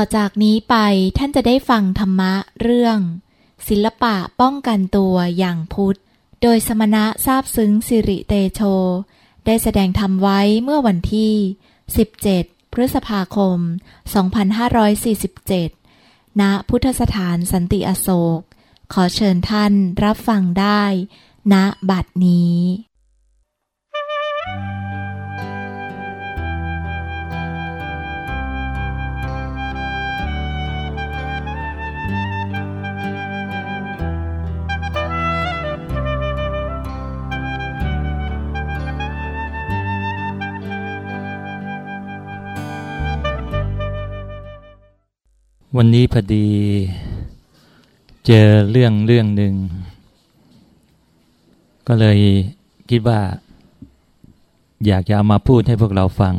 อจากนี้ไปท่านจะได้ฟังธรรมะเรื่อง ศิลปะป้องกันตัวอย่างพุทธ โดยสมณะทราบซึ้งสิริเตโช ได้แสดงธรรมไว้เมื่อวันที่ 17 พฤษภาคม 2547 ณ พุทธสถานสันติอโศก ขอเชิญท่านรับฟังได้ ณบัดนี้ วันนี้พอดีเจอเรื่องเรื่องหนึ่ง ก็เลยคิดว่า อยากจะเอามาพูดให้พวกเราฟัง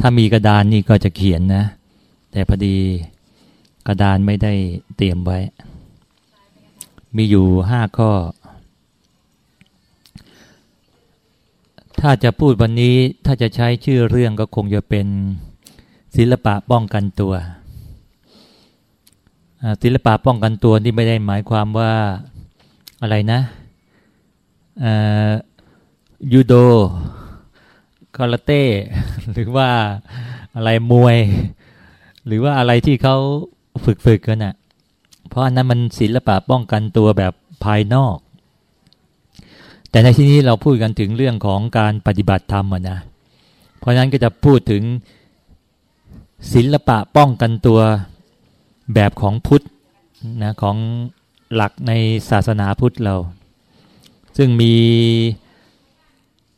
ถ้ามีกระดานนี่ก็จะเขียนนะ แต่พอดีกระดานไม่ได้เตรียมไว้ มีอยู่ห้าข้อ ถ้าจะพูดวันนี้ถ้าจะใช้ชื่อเรื่องก็คงจะเป็นศิลปะป้องกันตัว ศิลปะป้องกันตัวที่ไม่ได้หมายความว่าอะไรนะยูโดคาราเต้หรือว่าอะไรมวย หรือว่าอะไรที่เขาฝึกฝึกกันนะ่ะเพราะอันนั้นมันศิลปะป้องกันตัวแบบภายนอก แต่ในที่นี้เราพูดกันถึงเรื่องของการปฏิบัติธรรมนะ เพราะนั้นก็จะพูดถึงศิลปะป้องกันตัว แบบของพุทธนะของหลักในศาสนาพุทธเรา ซึ่งมี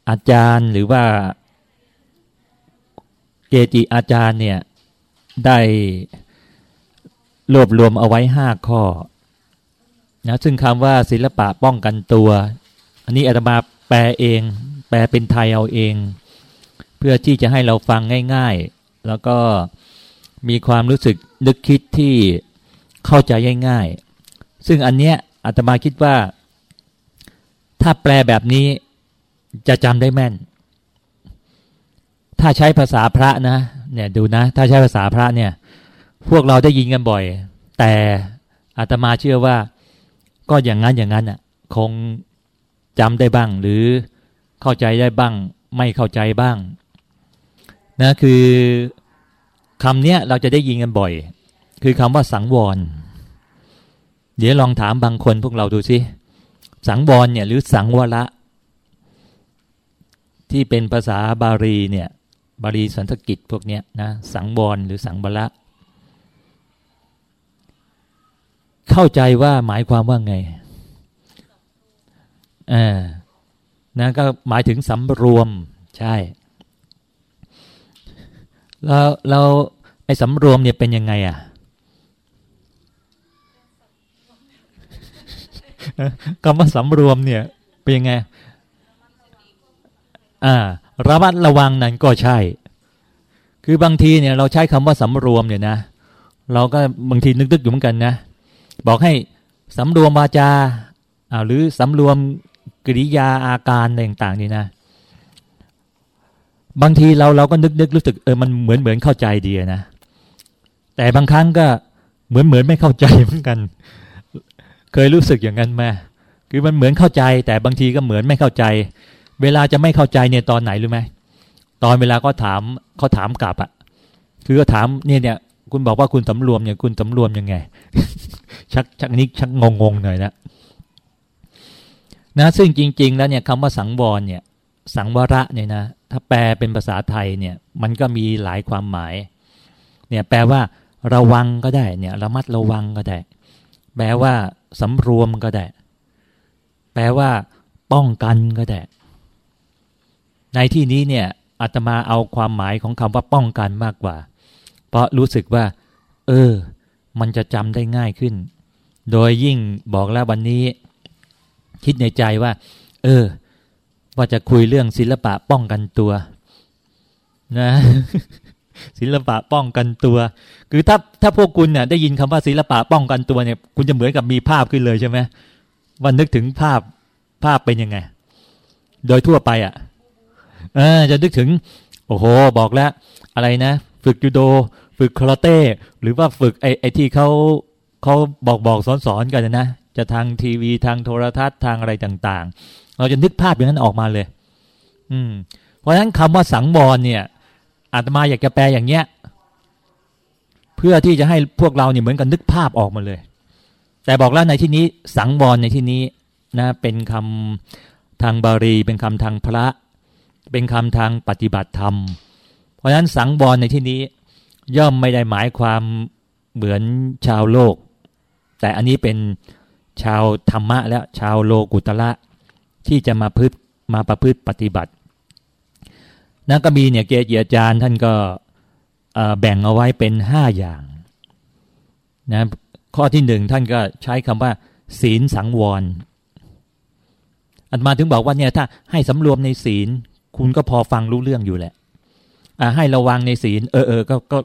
อาจารย์หรือว่าเกจิอาจารย์เนี่ยได้รวบรวมเอาไว้ห้าข้อนะซึ่งคำว่าศิลปะป้องกันตัว อันนี้อาตมาแปลเอง แปลเป็นไทยเอาเอง เพื่อที่จะให้เราฟังง่าย ๆ แล้วก็ มีความรู้สึกนึกคิดที่เข้าใจง่ายๆ ซึ่งอันเนี้ยอาตมาคิดว่า ถ้าแปลแบบนี้จะจำได้แม่น ถ้าใช้ภาษาพระนะ เนี่ยดูนะ ถ้าใช้ภาษาพระเนี่ย พวกเราได้ยินกันบ่อย แต่อาตมาเชื่อว่า ก็อย่างนั้นอย่างนั้นอะ คงจำได้บ้าง หรือเข้าใจได้บ้าง ไม่เข้าใจบ้าง นะคือ คำเนี้ยเราจะได้ยินกันบ่อย คือคำว่าสังวร เดี๋ยวลองถามบางคนพวกเราดูสิสังวรเนี่ยหรือสังวระที่เป็นภาษาบาลีเนี่ย บาลีสันสกิตพวกเนี้ยนะสังวรหรือสังบระเข้าใจว่าหมายความว่าไงอ่านะก็หมายถึงสำรวมใช่ แล้วเราไอ้สำรวมเนี่ยเป็นยังไงอะคำว่าสำรวมเนี่ย เป็นยังไง อ่า ระมัดระวังนั่นก็ใช่ คือบางทีเนี่ย เราใช้คำว่าสำรวมเนี่ยนะ เราก็บางทีนึกๆอยู่เหมือนกันนะ บอกให้สำรวมวาจาอ่าหรือสำรวมกิริยาอาการต่างๆนี่นะ บางทีเราเราก็นึกนึกรู้สึกเออมันเหมือนเหมือนเข้าใจดีนะ แต่บางครั้งก็เหมือนเหมือนไม่เข้าใจเหมือนกัน เคยรู้สึกอย่างนั้นไหมคือมันเหมือนเข้าใจ แต่บางทีก็เหมือนไม่เข้าใจ เวลาจะไม่เข้าใจเนี่ยตอนไหนรู้ไหมตอนเวลาก็ถามเขาถามกลับอะ่ะ คือก็ถามเนี่ยเนี่ย คุณบอกว่าคุณสำรวมอย่างคุณสำรวมยังไง ชักชักนี้ชักงงงหน่อยนะนะซึ่งจริง ๆ แล้วเนี่ยคำว่าสังวรเนี่ย สังวระเนี่ยนะถ้าแปลเป็นภาษาไทยเนี่ยมันก็มีหลายความหมายเนี่ยแปลว่า ระวังก็ได้เนี่ยระมัดระวังก็ได้ แปลว่าสำรวมก็ได้ แปลว่า ป้องกันก็ได้ ในที่นี้เนี่ยอาตมาเอาความหมายของคำว่าป้องกันมากกว่า เพราะรู้สึกว่า เออ มันจะจำได้ง่ายขึ้น โดยยิ่งบอกแล้ววันนี้ คิดในใจว่า เออ ว่าจะคุยเรื่องศิลปะป้องกันตัวนะ ศิลปะป้องกันตัว คือถ้าถ้าพวกคุณเนี่ยได้ยินคำว่าศิลปะป้องกันตัวเนี่ย คุณจะเหมือนกับมีภาพขึ้นเลยใช่ไหมว่านึกถึงภาพภาพเป็นยังไง โดยทั่วไปอะจะนึกถึง โอ้โห บอกแล้ว อะไรนะ ฝึกยูโด ฝึกคาราเต้ หรือว่าฝึกไอไอที่เขาเขาบอกบอกสอนสอนกันนะ จะทางทีวีทางโทรทัศน์ทางอะไรต่างๆ เราจะนึกภาพอย่างนั้นออกมาเลย อืม เพราะฉะนั้นคำว่าสังวรเนี่ยอาตมาอยากจะแปลอย่างเนี้ย เพื่อที่จะให้พวกเราเนี่ยเหมือนกันนึกภาพออกมาเลย แต่บอกแล้วในที่นี้ สังวรในที่นี้นะเป็นคำทางบาลีเป็นคำทางพระ เป็นคำทางปฏิบัติธรรม เพราะฉะนั้นสังวรในที่นี้ ย่อมไม่ได้หมายความเหมือนชาวโลก แต่อันนี้เป็นชาวธรรมะและชาวโลกุตละ ที่จะมาพึ่มาประพฤติปฏิบัตินักก็มีเนี่ยเกจิอาจารย์ท่านก็แบ่งเอาไว้เป็นห้าอย่างนะข้อที่หนึ่งท่านก็ใช้คำว่า ศีลสังวรอันมาถึงบอกว่าเนี่ยถ้าให้สำรวมในศีล คุณก็พอฟังรู้เรื่องอยู่แหละให้ระวังในศีล เออเออก็ก็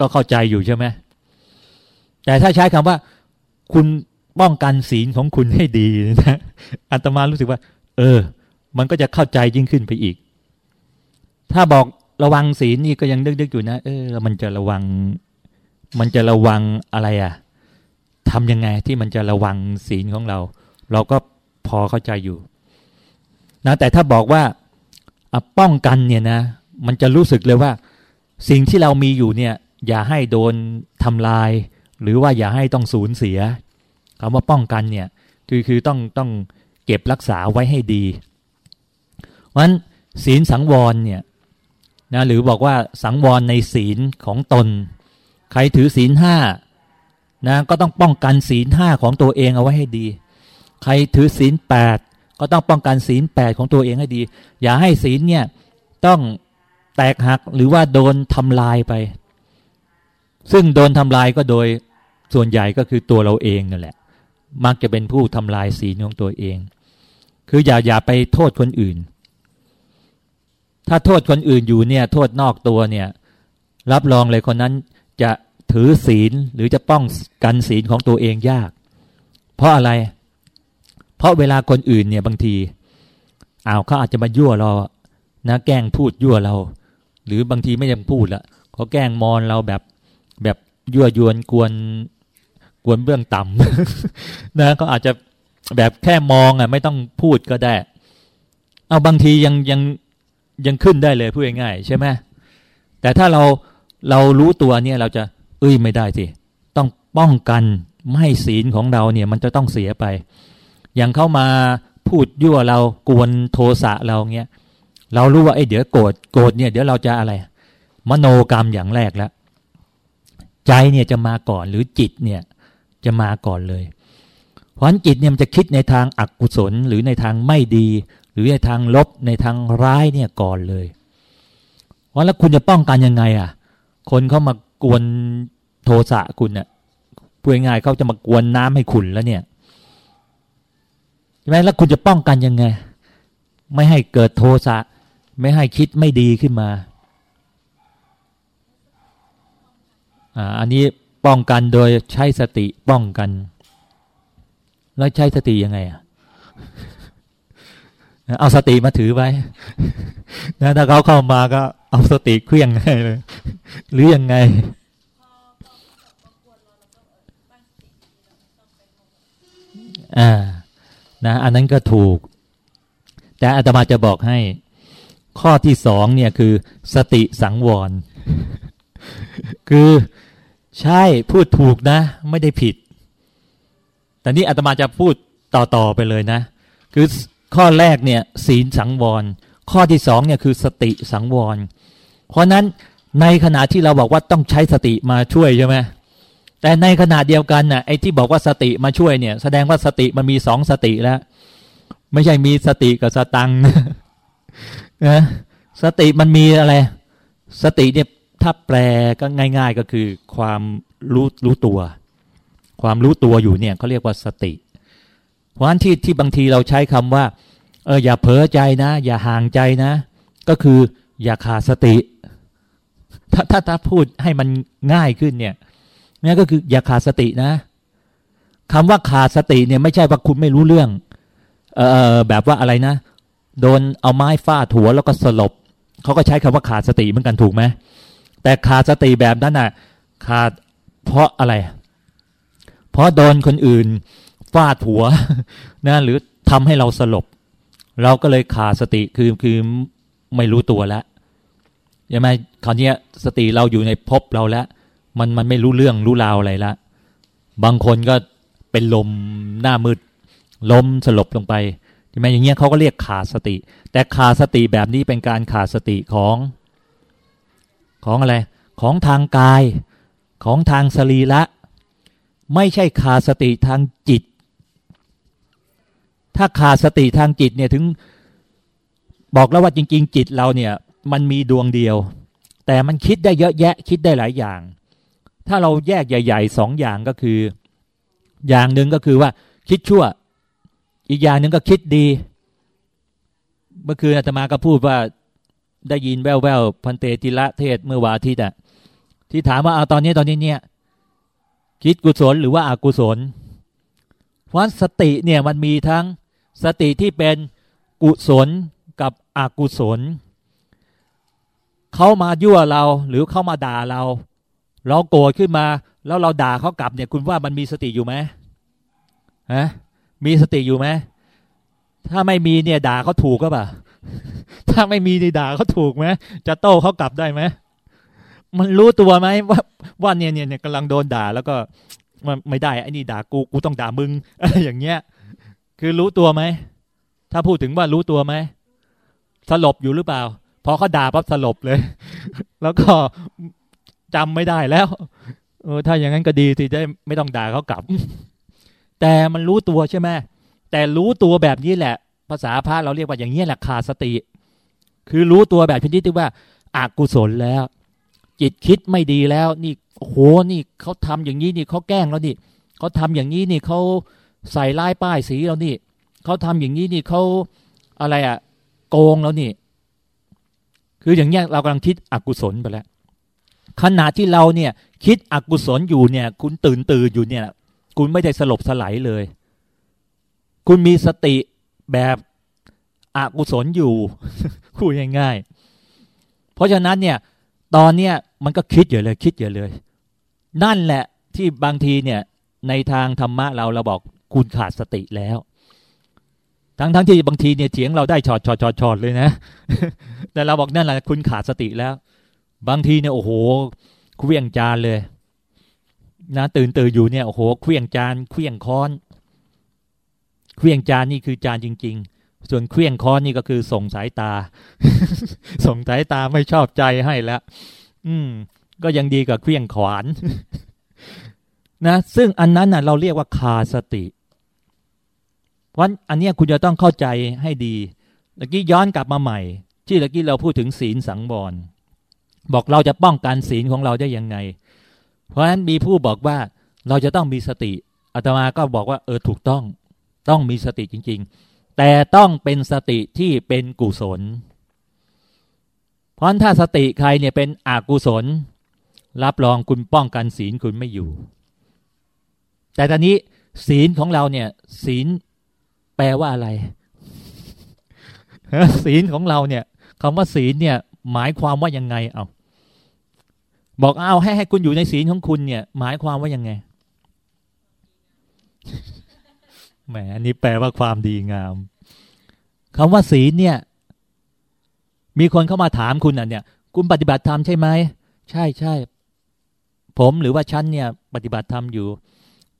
ก็เข้าใจอยู่ใช่ไหมแต่ถ้าใช้คำว่า คุณ ป้องกันศีลของคุณให้ดีนะอัตมารู้สึกว่า เออ มันก็จะเข้าใจยิ่งขึ้นไปอีก ถ้าบอกระวังศีลนี่ก็ยังดึกๆอยู่นะ เออมันจะระวัง มันจะระวังอะไรอะ่ะทำยังไงที่มันจะระวังศีลของเรา เราก็พอเข้าใจอยู่นะแต่ถ้าบอกว่าป้องกันเนี่ยนะ มันจะรู้สึกเลยว่า สิ่งที่เรามีอยู่เนี่ย อย่าให้โดนทำลาย หรือว่าอย่าให้ต้องสูญเสีย คำว่าป้องกันเนี่ยคือคือต้องต้องเก็บรักษาไว้ให้ดีเพราะฉะนั้นศีลสังวรเนี่ยนะหรือบอกว่าสังวรในศีลของตน ใครถือศีลห้านะก็ต้องป้องกันศีลห้าของตัวเองเอาไว้ให้ดี ใครถือศีลแปดก็ต้องป้องกันศีลแปดของตัวเองให้ดี อย่าให้ศีลเนี่ยต้องแตกหักหรือว่าโดนทำลายไป ซึ่งโดนทำลายก็โดยส่วนใหญ่ก็คือตัวเราเองนั่นแหละ มักจะเป็นผู้ทำลายศีลของตัวเอง คืออย่าอย่าไปโทษคนอื่น ถ้าโทษคนอื่นอยู่เนี่ย โทษนอกตัวเนี่ย รับรองเลยคนนั้นจะถือศีลหรือจะป้องกันศีลของตัวเองยาก เพราะอะไร เพราะเวลาคนอื่นเนี่ยบางทีอ้าวเขาอาจจะมายั่วเรานะแกล้งพูดยั่วเรา หรือบางทีไม่ยังพูดละเขาแกล้งมอนเราแบบแบบยั่วยวนกวน วนเบื้องต่ำนะก็อาจจะแบบแค่มองอะ ไม่ต้องพูดก็ได้ เอาบางทียังยังยังขึ้นได้เลยพูดง่ายๆใช่ไหมแต่ถ้าเราเรารู้ตัวเนี่ยเราจะ เอ้ยไม่ได้สิต้องป้องกันไม่ให้ศีลของเราเนี่ย มันจะต้องเสียไป อย่างเข้ามาพูดยั่วเรากวนโทสะเราเงี้ยเรารู้ว่าไอ้เดี๋ยวโกรธโกรธเนี่ยเดี๋ยวเราจะอะไร มโนกรรมอย่างแรกแล้วใจเนี่ยจะมาก่อนหรือจิตเนี่ย จะมาก่อนเลยเพราะฉะนั้นจิตเนี่ยมันจะคิดในทางอักกุศลหรือในทางไม่ดี หรือในทางลบในทางร้ายเนี่ยก่อนเลยเพราะแล้วคุณจะป้องกันยังไงอะ คนเขามากวนโทสะคุณเนี่ยพูดง่ายเขาจะมากวนน้ำให้ขุนแล้วเนี่ยใช่ไหมแล้วคุณจะป้องกันยังไง ไม่ให้เกิดโทสะไม่ให้คิดไม่ดีขึ้นมาอ่าอันนี้ ป้องกันโดยใช้สติป้องกัน แล้วใช้สติยังไงอะเอาสติมาถือไว้นะถ้าเขาเข้ามาก็เอาสติเคลื่องให้เลย หรือยังไงอ่านะอันนั้นก็ถูก แต่อาตมาจะบอกให้ ข้อที่สองเนี่ยคือ สติสังวร คือ ใช่พูดถูกนะ ไม่ได้ผิด แต่นี้อาตมาจะพูดต่อๆไปเลยนะ คือข้อแรกเนี่ยศีลสังวร ข้อที่สองเนี่ยคือสติสังวร เพราะนั้นในขณะที่เราบอกว่าต้องใช้สติมาช่วยใช่ไหมแต่ในขณะเดียวกันน่ะไอ้ที่บอกว่าสติมาช่วยเนี่ย แสดงว่าสติมันมีสองสติแล้ว ไม่ใช่มีสติกับสตังนะสติมันมีอะไร สติเนี่ย ถ้าแปลก็ง่าย ๆก็คือความรู้รู้ตัว ความรู้ตัวอยู่เนี่ยเขาเรียกว่าสติ เพราะฉะนั้นที่ที่บางทีเราใช้คำว่าเอออย่าเผลอใจนะ อย่าห่างใจนะ ก็คืออย่าขาดสติ ถ้าถ้าถ้าพูดให้มันง่ายขึ้นเนี่ยนี่ก็คืออย่าขาดสตินะคำว่าขาดสติเนี่ยไม่ใช่ว่าคุณไม่รู้เรื่อง เออแบบว่าอะไรนะ โดนเอาไม้ฟาดหัวแล้วก็สลบเขาก็ใช้คำว่าขาดสติเหมือนกันถูกไหม แต่ขาดสติแบบนั้นน่ะ ขาดเพราะอะไร เพราะโดนคนอื่นฟาดหัวนะหรือทำให้เราสลบ เราก็เลยขาดสติคือคือไม่รู้ตัวแล้วใช่ไหมคราวนี้สติเราอยู่ในภพเราแล้ว มันมันไม่รู้เรื่องรู้ราวอะไรละบางคนก็เป็นลมหน้ามืดล้มสลบลงไปใช่ไหมอย่างเงี้ยเขาก็เรียกขาดสติ แต่ขาดสติแบบนี้เป็นการขาดสติของ ของอะไร ของทางกาย ของทางสรีระไม่ใช่ขาดสติทางจิต ถ้าขาดสติทางจิตเนี่ยถึงบอกแล้วว่าจริง ๆ จิตเราเนี่ย มันมีดวงเดียว แต่มันคิดได้เยอะแยะ คิดได้หลายอย่าง ถ้าเราแยกใหญ่ๆสองอย่างก็คือ อย่างหนึ่งก็คือว่า คิดชั่ว อีกอย่างหนึ่งก็คิดดี เมื่อคืนอาตมาก็พูดว่า ได้ยินแววๆพันเตติละเทศเมื่อวาทิตย์อะที่ถามว่าเอาตอนนี้ตอนนี้เนี่ย คิดกุศลหรือว่าอากุศลเพราะสติเนี่ยมันมีทั้งสติที่เป็นกุศลกับอกุศลเขามายั่วเราหรือเขามาด่าเรา เราโกรธขึ้นมา แล้วเราด่าเขากลับเนี่ยคุณว่ามันมีสติอยู่ไหมฮะมีสติอยู่ไหมถ้าไม่มีเนี่ยด่าเขาถูกก็ปล่า ถ้าไม่มีด่าเขาถูกไหมจะโต้เขากลับได้ไหมมันรู้ตัวไหมว่าว่าเนี่ยเนี่ยเนี่ยกำลังโดนด่าแล้วก็มันไม่ได้ไอ้นี่ด่ากูกูต้องด่ามึงอะไรอย่างเงี้ย คือรู้ตัวไหมถ้าพูดถึงว่ารู้ตัวไหมสลบอยู่หรือเปล่าพอเขาด่าปั๊บสลบเลย แล้วก็จำไม่ได้แล้วเออถ้าอย่างนั้นก็ดีที่ได้ไม่ต้องด่าเขากลับ แต่มันรู้ตัวใช่ไหมแต่รู้ตัวแบบนี้แหละ ภาษาพระเราเรียกว่าอย่างนี้แหละขาดสติ คือรู้ตัวแบบชนิดที่ว่าอากุศลแล้ว จิตคิดไม่ดีแล้ว นี่โหนี่เขาทำอย่างนี้นี่เขาแกล้งแล้วนี่เขาทำอย่างนี้นี่เขาใส่ลายป้ายสีเรานี่เขาทำอย่างนี้นี่เขาอะไรอะโกงแล้วนี่ คืออย่างเงี้ยเรากำลังคิดอกุศลไปแล้วขณะที่เราเนี่ยคิดอกุศลอยู่เนี่ย คุณตื่นตื่นอยู่เนี่ย คุณไม่ได้สลบสลายเลย คุณมีสติ แบบอกุศลอยู่คุยง่ายๆ เพราะฉะนั้นเนี่ยตอนเนี้ยมันก็คิดอยู่เลยคิดอยู่เลย นั่นแหละที่บางทีเนี่ยในทางธรรมะเราเราบอกคุณขาดสติแล้ว ทั้งทั้งที่บางทีเนี่ยเถียงเราได้ชอดชอดชอดชอดเลยนะ แต่เราบอกนั่นแหละคุณขาดสติแล้ว บางทีเนี่ยโอ้โหเคลี้ยงจานเลย นะตื่นตื่นอยู่เนี่ยโอ้โหเคลี้ยงจานเคลี้ยงค้อน เคลี้ยงจานนี่คือจานจริง ๆ ส่วนเคลี้ยงค้อนนี่ก็คือส่งสายตา ส่งสายตาไม่ชอบใจให้แล้วอืม ก็ยังดีกับเคลี้ยงขวานนะ ซึ่งอันนั้นน่ะเราเรียกว่าคาสติเพราะอันนี้คุณจะต้องเข้าใจให้ดีตะกี้ย้อนกลับมาใหม่ ที่ตะกี้เราพูดถึงศีลสังวรบอกเราจะป้องกันศีลของเราได้ยังไง เพราะฉะนั้นมีผู้บอกว่าเราจะต้องมีสติอาตมาก็บอกว่าเออถูกต้อง ต้องมีสติจริง ๆ แต่ต้องเป็นสติที่เป็นกุศล เพราะถ้าสติใครเนี่ยเป็นอกุศล รับรองคุณป้องกันศีลคุณไม่อยู่ แต่ตอนนี้ศีลของเราเนี่ยศีลแปลว่าอะไรศีลของเราเนี่ยคำว่าศีลเนี่ยหมายความว่ายังไงเอาบอกเอาให้ให้คุณอยู่ในศีลของคุณเนี่ย หมายความว่ายังไง แหมอันนี้แปลว่าความดีงามคำว่าศีลเนี่ย มีคนเข้ามาถามคุณอะเนี่ย คุณปฏิบัติธรรมใช่ไหมใช่ใช่ผมหรือว่าฉันเนี่ย ปฏิบัติธรรมอยู่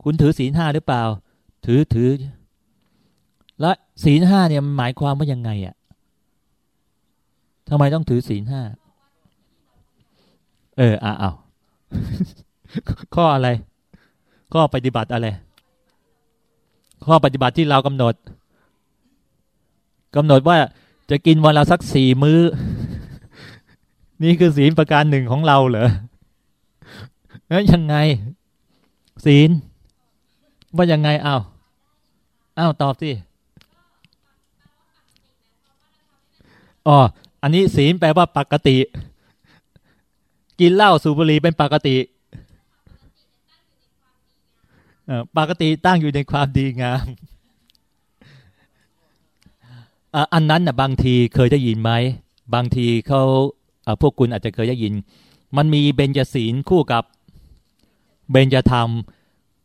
คุณถือศีลห้าหรือเปล่า ถือถือ แล้วศีลห้าเนี่ยมันหมายความว่ายังไงอะ่ะทำไมต้องถือศีลห้าเอออะเอาข้ออะไร ข้อปฏิบัติอะไร ข้อปฏิบัติที่เรากำหนดกำหนดว่าจะกินวันละสักสี่มื้อ นี่คือศีลประการหนึ่งของเราเหรอแล้วยังไง ศีล ว่ายังไงเอาอ้าวตอบสิอ๋ออันนี้ศีลแปลว่าปกติ กินเหล้าสูบบุหรี่เป็นปกติ ปกติตั้งอยู่ในความดีงามอันนั้นนะบางทีเคยได้ยินไหม บางทีเขาพวกคุณอาจจะเคยได้ยิน มันมีเบญจศีลคู่กับเบญจธรรม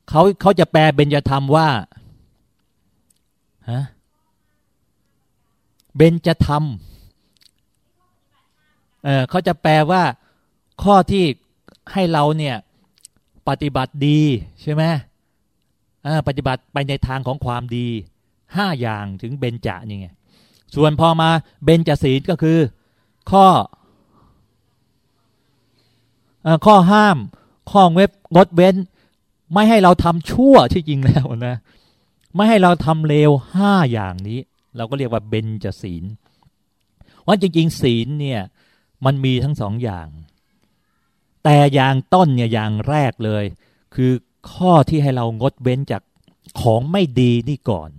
เขาเขาจะแปลเบญจธรรมว่าฮะเบญจธรรมเออเขาจะแปลว่าข้อที่ให้เราเนี่ยปฏิบัติดีใช่ไหม ปฏิบัติไปในทางของความดีห้าอย่างถึงเบญจนี่ไงส่วนพอมาเบญจศีลก็คือ ข้อข้อห้าม ข้อเว็บงดเว้น ไม่ให้เราทำชั่วที่จริงแล้วนะไม่ให้เราทำเลวห้าอย่างนี้ เราก็เรียกว่าเบญจศีลว่าจริง ๆ ศีลเนี่ยมันมีทั้งสองอย่าง แต่อย่างต้นเนี่ยอย่างแรกเลย คือ ข้อที่ให้เรางดเว้นจากของไม่ดีนี่ก่อน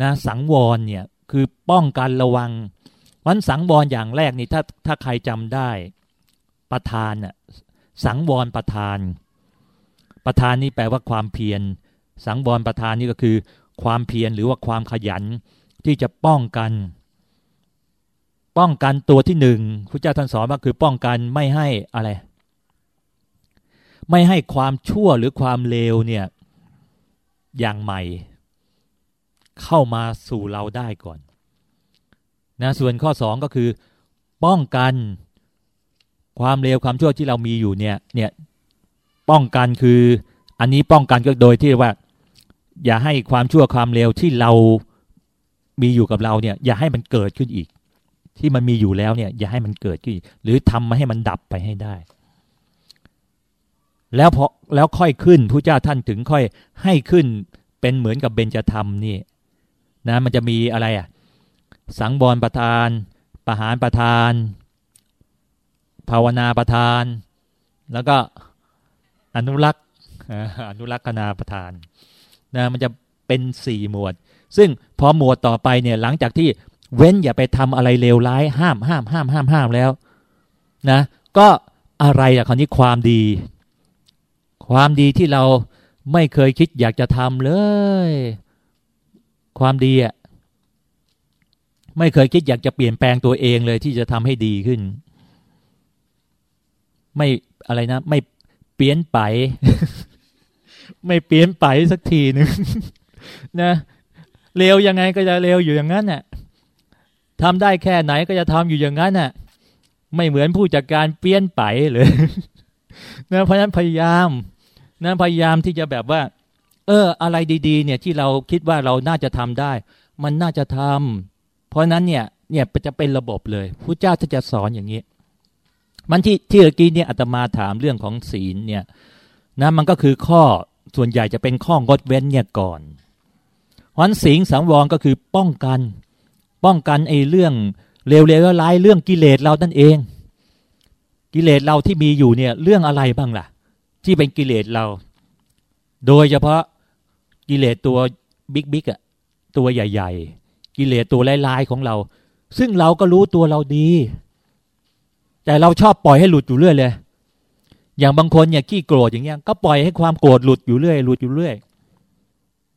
นะสังวรเนี่ยคือป้องกันระวังวันสังวรอย่างแรกนี่ถ้าถ้าใครจำได้ประธานน่ะสังวรประธาน ประธานนี่แปลว่าความเพียร สังวรประธานนี่ก็คือ ความเพียรหรือว่าความขยันที่จะป้องกัน ป้องกันตัวที่หนึ่งพระเจ้าท่านสอนว่าคือป้องกันไม่ให้อะไร ไม่ให้ความชั่วหรือความเลวเนี่ยอย่างใหม่ เข้ามาสู่เราได้ก่อนนะส่วนข้อสองก็คือ ป้องกันความเลวความชั่วที่เรามีอยู่เนี่ยเนี่ยป้องกันคืออันนี้ป้องกันก็โดยที่ว่า อย่าให้ความชั่วความเลวที่เรามีอยู่กับเราเนี่ยอย่าให้มันเกิดขึ้นอีก ที่มันมีอยู่แล้วเนี่ยอย่าให้มันเกิดขึ้นหรือทำมาให้มันดับไปให้ได้ แล้วพอแล้วค่อยขึ้นพระเจ้าท่านถึงค่อยให้ขึ้นเป็นเหมือนกับเบญจธรรมนี่นะมันจะมีอะไรอะสังบรประธาน ประหารประธาน ภาวนาประธาน แล้วก็อนุรักษ์อนุรักษนาประธานนะมันจะเป็นสี่หมวด ซึ่งพอหมวดต่อไปเนี่ยหลังจากที่เว้นอย่าไปทำอะไรเลวร้ายห้ามห้ามห้ามห้ามห้ามแล้วนะก็อะไรอะคราวนี้ความดี ความดีที่เราไม่เคยคิดอยากจะทำเลย ความดีอะไม่เคยคิดอยากจะเปลี่ยนแปลงตัวเองเลยที่จะทำให้ดีขึ้น ไม่อะไรนะ ไม่เปลี่ยนไป ไม่เปลี่ยนไปสักทีหนึ่งนะเร็วยังไงก็จะเร็วอยู่อย่างนั้นน่ะทำได้แค่ไหนก็จะทำอยู่อย่างนั้นน่ะ ไม่เหมือนผู้จัดการเปลี่ยนไปเลยนะเพราะฉะนั้นพยายาม นะพยายามที่จะแบบว่า เออ อะไรดีๆ เนี่ยที่เราคิดว่าเราน่าจะทำได้ มันน่าจะทำเพราะนั้นเนี่ยเนี่ยจะเป็นระบบเลยพระเจ้าจะสอนอย่างนี้ มันที่ที่เมื่อกี้เนี่ยอาตมาถามเรื่องของศีลเนี่ยนะมันก็คือข้อส่วนใหญ่จะเป็นข้องดเว้นเนี่ยก่อนเพราะศีลสังวรก็คือป้องกัน ป้องกันไอ้เรื่องเลวๆร้ายเรื่องกิเลสเรานั่นเอง กิเลสเราที่มีอยู่เนี่ยเรื่องอะไรบ้างล่ะ ที่เป็นกิเลสเรา โดยเฉพาะกิเลสตัวบิ๊กบิ๊กอะตัวใหญ่ ๆ กิเลสตัวลายๆของเรา ซึ่งเราก็รู้ตัวเราดี แต่เราชอบปล่อยให้หลุดอยู่เรื่อยเลย อย่างบางคนเนี่ยขี้โกรธอย่างเงี้ยก็ปล่อยให้ความโกรธหลุดอยู่เรื่อยหลุดอยู่เรื่อย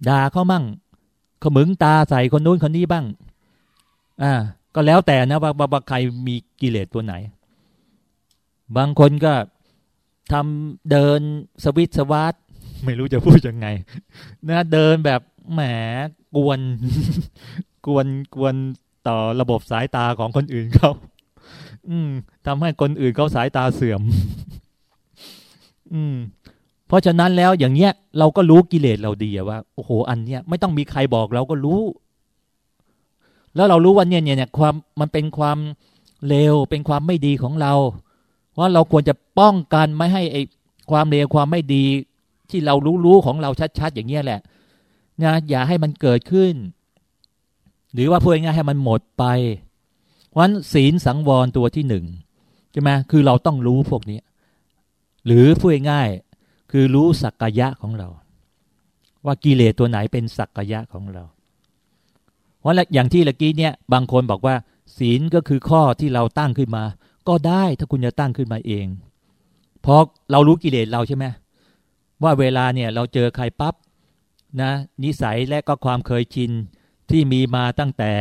ด่าเขามั่งขมึงตาใส่คนนู้นคนนี้บ้าง อ่า ก็แล้วแต่นะว่าว่าใครมีกิเลสตัวไหน บางคนก็ ทำเดินสวิตสวัสดไม่รู้จะพูดยังไงนะเดินแบบแหมกวน กวนกวนต่อระบบสายตาของคนอื่นเขาอืมทำให้คนอื่นเขาสายตาเสื่อม อืม เพราะฉะนั้นแล้วอย่างเงี้ย เราก็รู้กิเลสเราดีว่าโอ้โหอันเนี้ยไม่ต้องมีใครบอกเราก็รู้ แล้วเรารู้ว่าเนี่ยเนี่ยความมันเป็นความเลวเป็นความไม่ดีของเรา ว่าเราควรจะป้องกันไม่ให้ไอ้ความเลวความไม่ดีที่เรารู้ๆของเราชัด ๆ อย่างเงี้ยแหละนะอย่าให้มันเกิดขึ้น หรือว่าพูดง่ายให้มันหมดไปวันศีลสังวรตัวที่หนึ่งใช่ไหมคือเราต้องรู้พวกนี้ หรือพูดง่ายคือรู้สักกายะของเรา ว่ากิเลสตัวไหนเป็นสักกายะของเรา เพราะอย่างที่เมื่อกี้เนี่ยบางคนบอกว่า ศีลก็คือข้อที่เราตั้งขึ้นมา ก็ได้ถ้าคุณจะตั้งขึ้นมาเอง เพราะเรารู้กิเลสเราใช่ไหมว่าเวลาเนี่ยเราเจอใครปับ๊บนะนิสัยและก็ความเคยชินที่มีมาตั้งแต่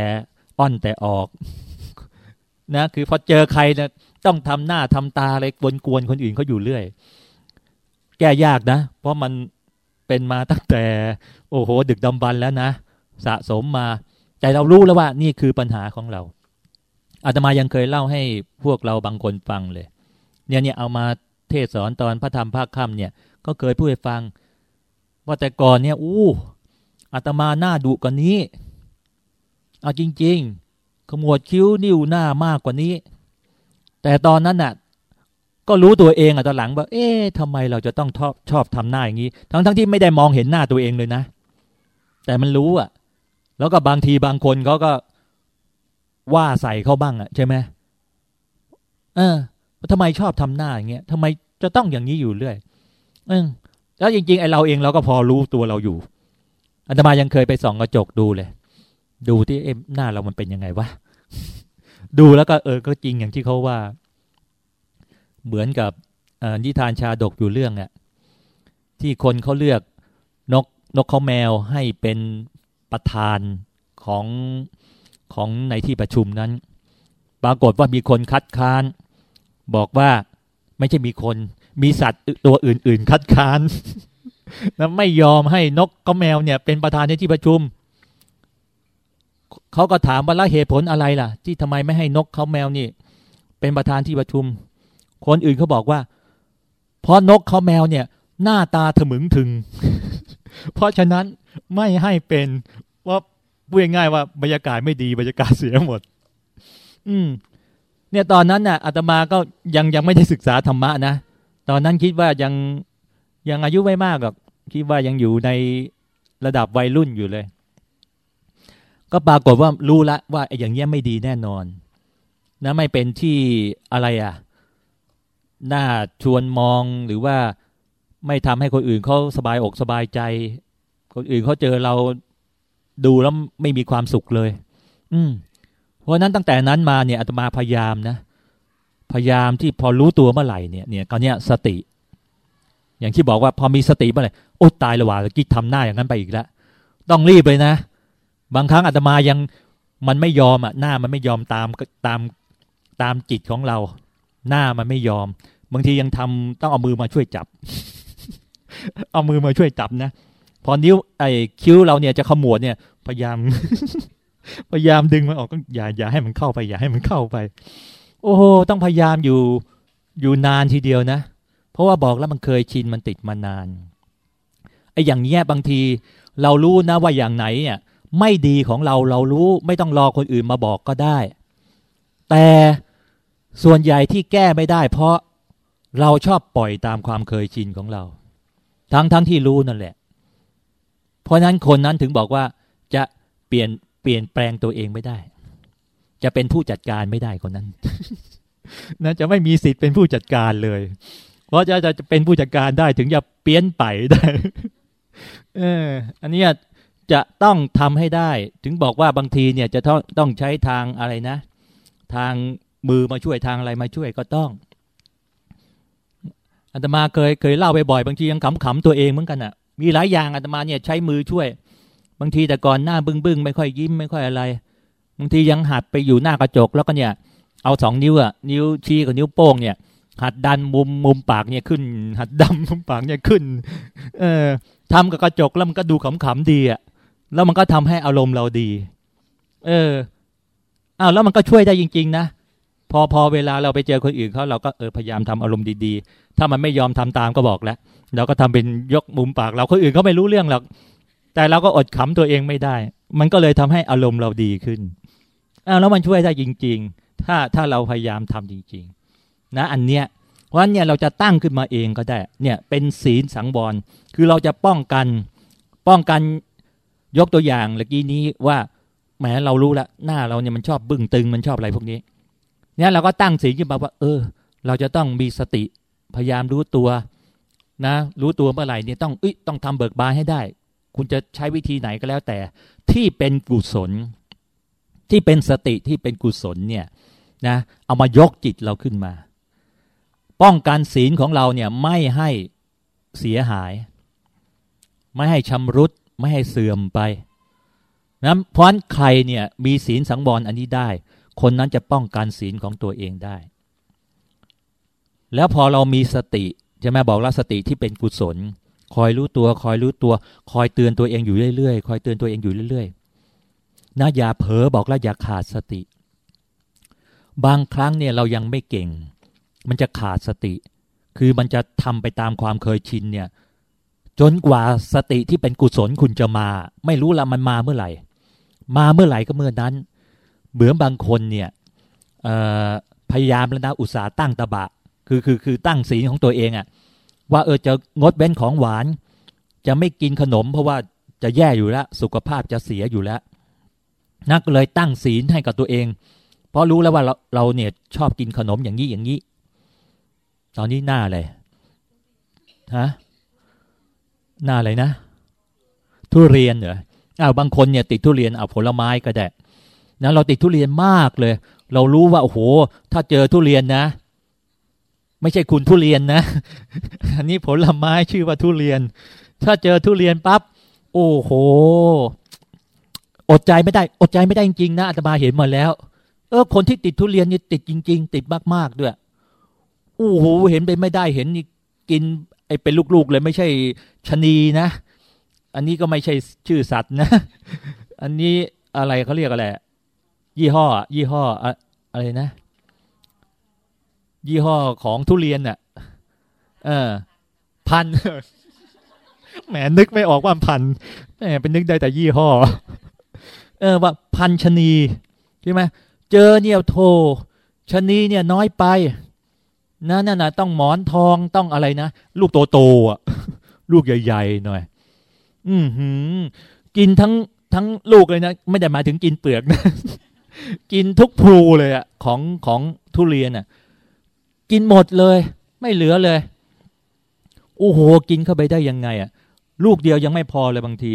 อ้อนแต่ออกนะคือพอเจอใครนะต้องทำหน้าทำตาอะไรกวนๆคนอื่นเขาอยู่เรื่อย แก้ยากนะ เพราะมันเป็นมาตั้งแต่ โอ้โห ดึกดำบรรพ์แล้วนะ สะสมมา แต่เรารู้แล้วว่านี่คือปัญหาของเรา อาตมายังเคยเล่าให้พวกเราบางคนฟังเลย เนี่ยเนี่ยเอามาเทศสอนตอนพระธรรมภาคค่ำเนี่ย ก็เคยพูดให้ฟัง ว่าแต่ก่อนเนี่ย อู้อาตมาหน้าดุกว่านี้ เอาจริง ๆ ขมวดคิ้วนิ้วหน้ามากกว่านี้ แต่ตอนนั้นน่ะ ก็รู้ตัวเองอะตอนหลังว่า เอ๊ะทำไมเราจะต้องชอบชอบทำหน้าอย่างนี้ ทั้งทั้งที่ไม่ได้มองเห็นหน้าตัวเองเลยนะ แต่มันรู้อะ แล้วก็บางทีบางคนเขาก็ ว่าใส่เขาบ้างอะใช่ไหมเออทำไมชอบทำหน้าอย่างเงี้ยทำไมจะต้องอย่างนี้อยู่เรื่อยเออแล้วจริงๆไอ้เราเองเราก็พอรู้ตัวเราอยู่อาตมายังเคยไปส่องกระจกดูเลย ดูที่เอ็มหน้าเรามันเป็นยังไงวะดูแล้วก็เออก็จริงอย่างที่เขาว่า เหมือนกับนิทานชาดกอยู่เรื่องอะที่คนเขาเลือกนกนกเขาแมวให้เป็นประธานของ ของในที่ประชุมนั้น ปรากฏว่ามีคนคัดค้าน บอกว่าไม่ใช่มีคนมีสัตว์ตัวอื่น ๆ คัดค้านแล้วไม่ยอมให้นกก็แมวเนี่ยเป็นประธานในที่ประชุม เขาก็ถามว่าละเหตุผลอะไรล่ะ ที่ทำไมไม่ให้นกเขาแมวนี่ เป็นประธานที่ประชุม คนอื่นเขาบอกว่า เพราะนกเขาแมวเนี่ย หน้าตาถมึงถึง เพราะฉะนั้นไม่ให้เป็นว่า พูดง่ายๆว่าบรรยากาศไม่ดีบรรยากาศเสียหมด อืม เนี่ยตอนนั้นน่ะอาตมาก็ยังยังไม่ได้ศึกษาธรรมะนะตอนนั้นคิดว่ายังยังอายุไม่มากหรอกคิดว่ายังอยู่ในระดับวัยรุ่นอยู่เลย ก็ปรากฏว่ารู้ละว่าไอ้อย่างเงี้ยไม่ดีแน่นอน นะไม่เป็นที่อะไรอะน่าชวนมองหรือว่าไม่ทำให้คนอื่นเขาสบายอกสบายใจ คนอื่นเขาเจอเรา ดูแล้วไม่มีความสุขเลย อืมเพราะนั้นตั้งแต่นั้นมาเนี่ยอาตมาพยายามนะ พยายามที่พอรู้ตัวเมื่อไหร่เนี่ยเนี่ยตอนเนี้ยสติ อย่างที่บอกว่าพอมีสติเมื่อไหร่โอ้ตายลยว่ะกิ๊กทำหน้าอย่างนั้นไปอีกแล้วต้องรีบเลยนะ บางครั้งอาตมายังมันไม่ยอมอะหน้ามันไม่ยอมตามตามตามจิตของเรา หน้ามันไม่ยอม บางทียังทำต้องเอามือมาช่วยจับ เอามือมาช่วยจับนะ พอนิ้วไอ้คิ้วเราเนี่ยจะขมวดเนี่ยพยายามพยายามดึงมันออกก็อย่าอย่าให้มันเข้าไป อย่าให้มันเข้าไป โอ้โหต้องพยายามอยู่อยู่นานทีเดียวนะ เพราะว่าบอกแล้วมันเคยชินมันติดมานานไอ้อย่างเงี้ยบางทีเรารู้นะว่าอย่างไหนเนี่ยไม่ดีของเราเรารู้ไม่ต้องรอคนอื่นมาบอกก็ได้ แต่ส่วนใหญ่ที่แก้ไม่ได้ เพราะเราชอบปล่อยตามความเคยชินของเรา ทั้งทั้งที่รู้นั่นแหละ เพราะนั้นคนนั้นถึงบอกว่าจะเปลี่ยนเปลี่ยนแปลงตัวเองไม่ได้ จะเป็นผู้จัดการไม่ได้คนนั้นนะจะไม่มีสิทธิ์เป็นผู้จัดการเลย เพราะจะจะเป็นผู้จัดการได้ถึงจะเปลี่ยนไปได้เอออันนี้จะต้องทำให้ได้ ถึงบอกว่าบางทีเนี่ยจะต้องต้องใช้ทางอะไรนะ ทางมือมาช่วยทางอะไรมาช่วยก็ต้องอาตมาเคยเคยเล่าไปบ่อยบางทียังขำๆตัวเองเหมือนกันอะ่ะ มีหลายอย่างอาตมาเนี่ยใช้มือช่วย บางทีแต่ก่อนหน้าบึ้งบึ้งไม่ค่อยยิ้มไม่ค่อยอะไร บางทียังหัดไปอยู่หน้ากระจกแล้วก็เนี่ย เอาสองนิ้วอะนิ้วชี้กับนิ้วโป้งเนี่ย หัดดันมุมมุมปากเนี่ยขึ้น หัดดำมุมปากเนี่ยขึ้น เออทำกับกระจกแล้วมันก็ดูขำๆดีอะแล้วมันก็ทำให้อารมณ์เราดี เอออ้าวแล้วมันก็ช่วยได้จริง ๆ นะพอพอเวลาเราไปเจอคนอื่นเขาเราก็เออพยายามทำอารมณ์ดีๆ ถ้ามันไม่ยอมทำตามก็บอกแล้ว เราก็ทำเป็นยกมุมปาก เราคนอื่นเขาไม่รู้เรื่องหรอก แต่เราก็อดขำตัวเองไม่ได้ มันก็เลยทำให้อารมณ์เราดีขึ้นอ้าวแล้วมันช่วยได้จริง ๆ ถ้าถ้าเราพยายามทำจริง ๆ นะ อันเนี้ยเพราะเนี่ยเราจะตั้งขึ้นมาเองก็ได้ เนี่ยเป็นศีลสังวรคือเราจะป้องกัน ป้องกันยกตัวอย่างเมื่อกี้นี้ว่าแหมเรารู้ละหน้าเราเนี่ยมันชอบบึ้งตึงมันชอบอะไรพวกนี้ เนี่ยเราก็ตั้งศีลขึ้นมาว่า เออ เราจะต้องมีสติพยายามรู้ตัว นะ รู้ตัวเมื่อไหร่เนี่ยต้องอต้องทำเบิกบานให้ได้ คุณจะใช้วิธีไหนก็แล้วแต่ ที่เป็นกุศล ที่เป็นสติที่เป็นกุศลเนี่ยนะเอามายกจิตเราขึ้นมา ป้องกันศีลของเราเนี่ยไม่ให้เสียหาย ไม่ให้ชำรุด ไม่ให้เสื่อมไปนะเพราะใครเนี่ยมีศีลสังวรอันนี้ได้ คนนั้นจะป้องกันศีลของตัวเองได้ แล้วพอเรามีสติ จะแม่บอกว่าสติที่เป็นกุศล คอยรู้ตัวคอยรู้ตัว คอยเตือนตัวเองอยู่เรื่อยๆ คอยเตือนตัวเองอยู่เรื่อยๆนะอย่าเผลอบอกแล้วอย่าขาดสติ บางครั้งเนี่ยเรายังไม่เก่ง มันจะขาดสติ คือมันจะทำไปตามความเคยชินเนี่ยจนกว่าสติที่เป็นกุศลคุณจะมา ไม่รู้ละมันมาเมื่อไหร่ มาเมื่อไหร่ก็เมื่อนั้นเหมือนบางคนเนี่ยพยายามแล้วนะอุตสาห์ตั้งตะบะ คือคือคือตั้งศีลของตัวเองอะว่าเออจะงดเว้นของหวาน จะไม่กินขนม เพราะว่าจะแย่อยู่แล้ว สุขภาพจะเสียอยู่แล้ว นักเลยตั้งศีลให้กับตัวเอง เพราะรู้แล้วว่าเราเราเนี่ยชอบกินขนมอย่างนี้อย่างนี้ ตอนนี้หน้าอะไรฮะหน้าอะไรนะ ทุเรียนเหรออ้าวบางคนเนี่ยติดทุเรียนเอาผลไม้ก็ได้นะเราติดทุเรียนมากเลย เรารู้ว่าโอ้โห ถ้าเจอทุเรียนนะ ไม่ใช่คุณทุเรียนนะ อันนี้ผลไม้ชื่อว่าทุเรียน ถ้าเจอทุเรียนปั๊บ โอ้โห อดใจไม่ได้ อดใจไม่ได้จริงๆนะอาตมาเห็นมาแล้ว เออ คนที่ติดทุเรียนนี่ติดจริง ๆ ติดมากๆด้วย โอ้โห เห็นไปไม่ได้ เห็นกินไอเป็นลูกๆเลยไม่ใช่ชนีนะ อันนี้ก็ไม่ใช่ชื่อสัตว์นะ อันนี้อะไรเขาเรียกอะไร ยี่ห้อ ยี่ห้อ อะไรนะ ยี่ห้อของทุเรียนน่ะ เออ พันแหมนึกไม่ออกว่าพันแหมเป็นนึกได้แต่ยี่ห้อ เออว่าพันชนีใช่ไหมเจอเนี่ยโทชนีเนี่ยน้อยไปนะนั่นน่ะต้องหมอนทองต้องอะไรนะลูกโตๆอะ ลูกใหญ่ๆหน่อย อืมหืมกินทั้งทั้งลูกเลยนะไม่ได้หมายถึงกินเปลือกนะ กินทุกพลูเลยอะ ของของทุเรียนอะ กินหมดเลย ไม่เหลือเลยโอ้โหกินเข้าไปได้ยังไงอะลูกเดียวยังไม่พอเลยบางที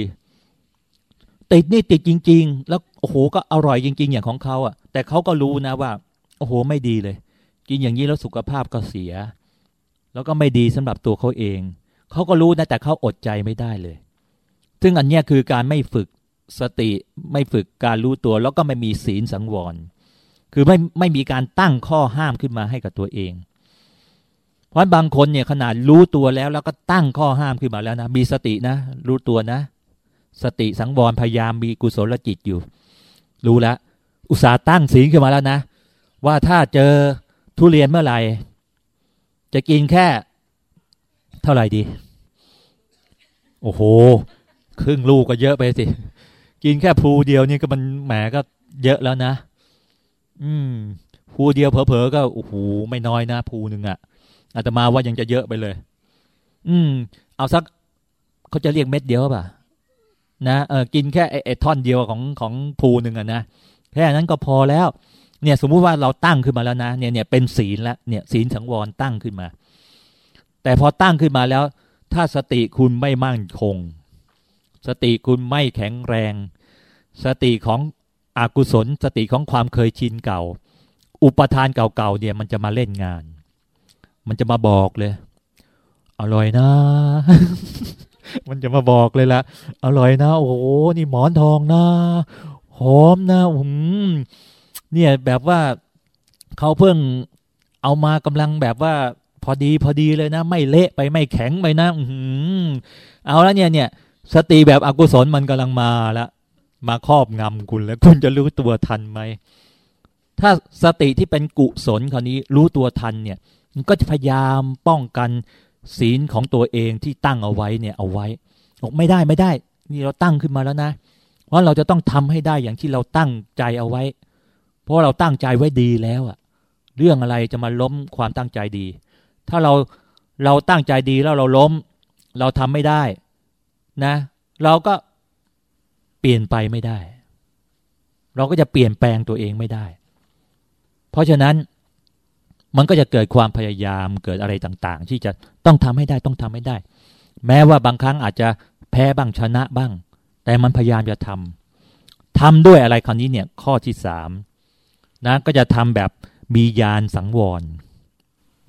ติดนี่ติดจริง ๆ แล้วโอ้โหก็อร่อยจริง ๆ อย่างของเขาอะแต่เขาก็รู้นะว่า โอ้โหไม่ดีเลย กินอย่างนี้แล้วสุขภาพก็เสีย แล้วก็ไม่ดีสำหรับตัวเขาเองเขาก็รู้นะแต่เขาอดใจไม่ได้เลย ซึ่งอันนี้คือการไม่ฝึกสติไม่ฝึกการรู้ตัว แล้วก็ไม่มีศีลสังวร คือไม่ไม่มีการตั้งข้อห้ามขึ้นมาให้กับตัวเอง เพราะบางคนเนี่ยขนาดรู้ตัวแล้วแล้วก็ตั้งข้อห้ามขึ้นมาแล้วนะ มีสตินะ รู้ตัวนะ สติสังวรพยายามมีกุศลจิตอยู่ รู้แล้วอุตสาห์ตั้งศีลขึ้นมาแล้วนะ ว่าถ้าเจอทุเรียนเมื่อไหร่ จะกินแค่ เท่าไหร่ดี โอ้โห ครึ่งลูกก็เยอะไปสิ กินแค่ภูเดียวนี่ก็มันแหมก็เยอะแล้วนะ อืมภูเดียวเผลอๆก็โอ้โหไม่น้อยนะภูหนึ่งอะอาตมาว่ายังจะเยอะไปเลย อืม เอาสักเขาจะเรียกเม็ดเดียวป่ะนะเออกินแค่ไอ้ท่อนเดียวของของภูหนึ่งอะนะแค่นั้นก็พอแล้ว เนี่ย สมมุติว่าเราตั้งขึ้นมาแล้วนะเนี่ยเนี่ยเป็นศีลแล้วเนี่ยศีลสังวรตั้งขึ้นมา แต่พอตั้งขึ้นมาแล้ว ถ้าสติคุณไม่มั่นคง สติคุณไม่แข็งแรง สติของ อกุศลสติของความเคยชินเก่า อุปทานเก่าๆเนี่ยมันจะมาเล่นงาน มันจะมาบอกเลย อร่อยนะ มันจะมาบอกเลยละอร่อยนะ โอ้โหนี่หมอนทองนะหอมนะอืมเนี่ยแบบว่าเขาเพิ่งเอามากำลังแบบว่า พอดีพอดีเลยนะ ไม่เละไปไม่แข็งไปนะ อืมเอาแล้วเนี่ยเนี่ยสติแบบอกุศลมันกำลังมาแล้ว มาครอบงำคุณแล้วคุณจะรู้ตัวทันไหม ถ้าสติที่เป็นกุศลคราวนี้รู้ตัวทันเนี่ย มันก็จะพยายามป้องกันศีลของตัวเองที่ตั้งเอาไว้เนี่ยเอาไว้บอกไม่ได้ไม่ได้ นี่เราตั้งขึ้นมาแล้วนะว่าเราจะต้องทำให้ได้อย่างที่เราตั้งใจเอาไว้ เพราะเราตั้งใจไว้ดีแล้วอะเรื่องอะไรจะมาล้มความตั้งใจดี ถ้าเราเราตั้งใจดีแล้วเราล้ม เราทำไม่ได้นะ เราก็ เปลี่ยนไปไม่ได้ เราก็จะเปลี่ยนแปลงตัวเองไม่ได้ เพราะฉะนั้นมันก็จะเกิดความพยายามเกิดอะไรต่างๆ ที่จะต้องทำให้ได้ต้องทำให้ได้ แม้ว่าบางครั้งอาจจะแพ้บ้างชนะบ้าง แต่มันพยายามจะทำทำด้วยอะไรคราวนี้เนี่ยข้อที่สามนะก็จะทำแบบมียานสังวร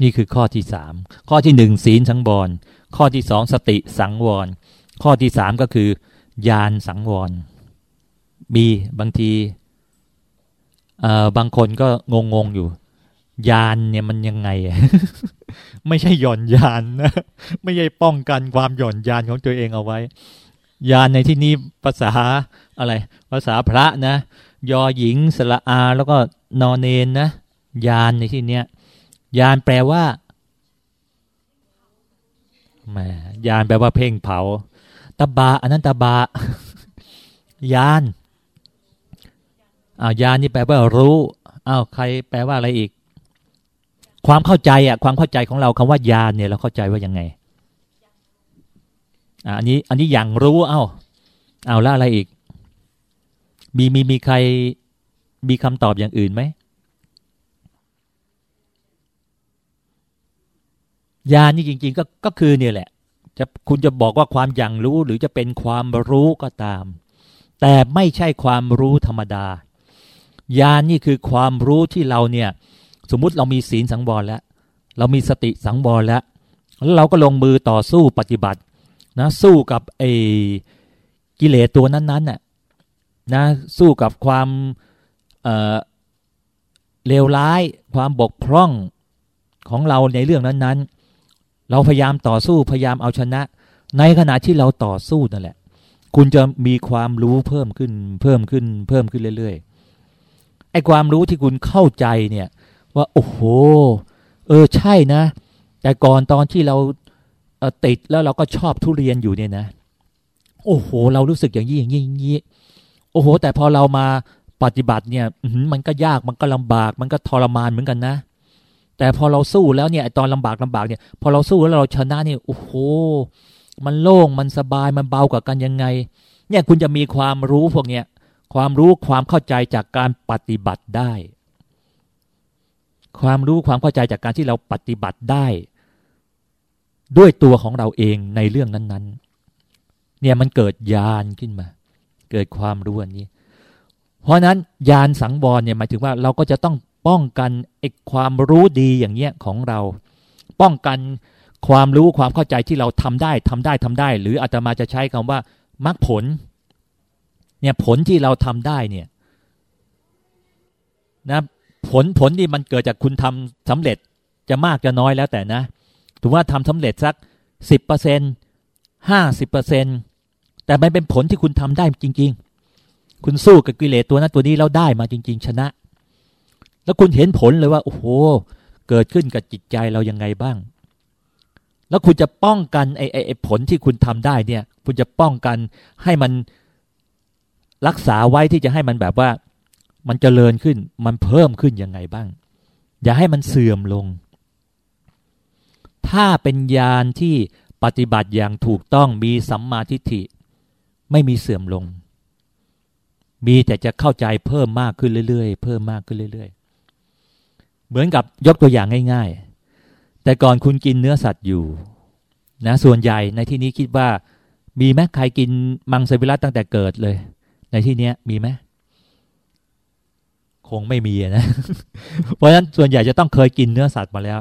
นี่คือข้อที่สามข้อที่หนึ่งศีลสังวรข้อที่สองสติสังวร ข้อที่สามก็คือ ยานสังวร มีบางทีบางคนก็งงงอยู่ ยานเนี่ยมันยังไง ไม่ใช่หย่อนยานนะ ไม่ใช่ป้องกันความหย่อนยานของตัวเองเอาไว้ ยานในที่นี้ภาษาอะไร ภาษาพระนะ ยอหญิงสละอา แล้วก็นอนเนนนะ ยานในที่เนี้ย ยานแปลว่าแหมยานแปลว่าเพ่งเผา ตบะอันนั้นตบะยานอ้าวยานนี่แปลว่ารู้อ้าวใครแปลว่าอะไรอีก ความเข้าใจอะ ความเข้าใจของเราคำว่ายานเนี่ยเราเข้าใจว่ายังไงอ่าอันนี้ อันนี้อย่างรู้ เอ้า เอาแล้วอะไรอีก มีมีมีใครมีคำตอบอย่างอื่นไหมยานี่จริง ๆ ก็ก็คือเนี่ยแหละ จะคุณจะบอกว่าความอย่างรู้หรือจะเป็นความรู้ก็ตาม แต่ไม่ใช่ความรู้ธรรมดา ญาณนี่คือความรู้ที่เราเนี่ย สมมุติเรามีศีลสังวรแล้ว เรามีสติสังวรแล้ว แล้วเราก็ลงมือต่อสู้ปฏิบัติ นะ สู้กับไอ้กิเลสตัวนั้นๆน่ะนะสู้กับความเเลวร้าย ความบกพร่องของเราในเรื่องนั้นๆ เราพยายามต่อสู้พยายามเอาชนะ ในขณะที่เราต่อสู้นั่นแหละ คุณจะมีความรู้เพิ่มขึ้น เพิ่มขึ้น เพิ่มขึ้นเรื่อยๆไอ้ความรู้ที่คุณเข้าใจเนี่ย ว่าโอ้โห เออใช่นะ แต่ก่อนตอนที่เราติดแล้วเราก็ชอบทุเรียนอยู่เนี่ยนะ โอ้โห เรารู้สึกอย่างนี้อย่างนี้อย่างนี้โอ้โห แต่พอเรามาปฏิบัติเนี่ยมันก็ยากมันก็ลำบาก มันก็ทรมานเหมือนกันนะ แต่พอเราสู้แล้วเนี่ยตอนลำบากลำบากเนี่ย พอเราสู้แล้วเราชนะเนี่ยโอ้โหมันโล่งมันสบายมันเบากว่ากันยังไง เนี่ยคุณจะมีความรู้พวกเนี้ยความรู้ความเข้าใจจากการปฏิบัติได้ ความรู้ความเข้าใจจากการที่เราปฏิบัติได้ ด้วยตัวของเราเองในเรื่องนั้น ๆ เนี่ยมันเกิดญาณขึ้นมา เกิดความรู้อันนี้ เพราะนั้นญาณสังวรเนี่ยหมายถึงว่าเราก็จะต้อง ป้องกันไอ้ความรู้ดีอย่างเงี้ยของเรา ป้องกันความรู้ความเข้าใจที่เราทำได้ทำได้ทำได้ หรืออาตมาจะใช้คำว่ามรรคผล เนี่ยผลที่เราทำได้เนี่ยนะผลผลที่มันเกิดจากคุณทำสำเร็จจะมากจะน้อยแล้วแต่นะถือว่าทำสำเร็จสักสิบเปอร์เซ็นห้าสิบเปอร์เซ็นแต่มันเป็นผลที่คุณทำได้จริง ๆ คุณสู้กับกิเลสตัวนั้นตัวนี้แล้วได้มาจริง ๆ ชนะ แล้วคุณเห็นผลเลยว่าโอ้โห เกิดขึ้นกับจิตใจเรายังไงบ้าง แล้วคุณจะป้องกันไอ้ไอ้ผลที่คุณทำได้เนี่ย คุณจะป้องกันให้มันรักษาไว้ที่จะให้มันแบบว่า มันจเจริญขึ้นมันเพิ่มขึ้นยังไงบ้าง อย่าให้มันเสื่อมลง ถ้าเป็นญาณที่ปฏิบัติอย่างถูกต้องมีสัมมาทิฏฐิ ไม่มีเสื่อมลง มีแต่จะเข้าใจเพิ่มมากขึ้นเรื่อยๆ เพิ่มมากขึ้นเรื่อยๆ เหมือนกับยกตัวอย่างง่าย ๆ แต่ก่อนคุณกินเนื้อสัตว์อยู่ นะส่วนใหญ่ในที่นี้คิดว่า มีไหมใครกินมังสวิรัตตั้งแต่เกิดเลย ในที่นี้มีไหมคงไม่มีนะ เพราะฉะนั้นส่วนใหญ่จะต้องเคยกินเนื้อสัตว์มาแล้ว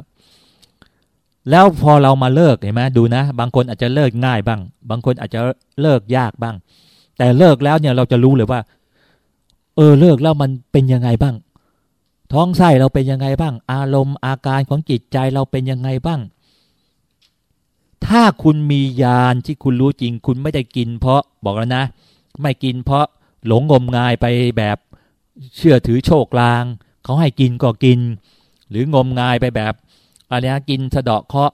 แล้วพอเรามาเลิกเห็นไหมดูนะ บางคนอาจจะเลิกง่ายบ้าง บางคนอาจจะเลิกยากบ้าง แต่เลิกแล้วเนี่ยเราจะรู้เลยว่า เออเลิกแล้วมันเป็นยังไงบ้าง ท้องไส้เราเป็นยังไงบ้าง อารมณ์อาการของจิตใจเราเป็นยังไงบ้าง ถ้าคุณมียานที่คุณรู้จริง คุณไม่ได้กินเพราะบอกแล้วนะ ไม่กินเพราะหลงงมงายไปแบบเชื่อถือโชคลาง เขาให้กินก็กิน หรืองมงายไปแบบอะไรนะกินสะเดาะเคาะ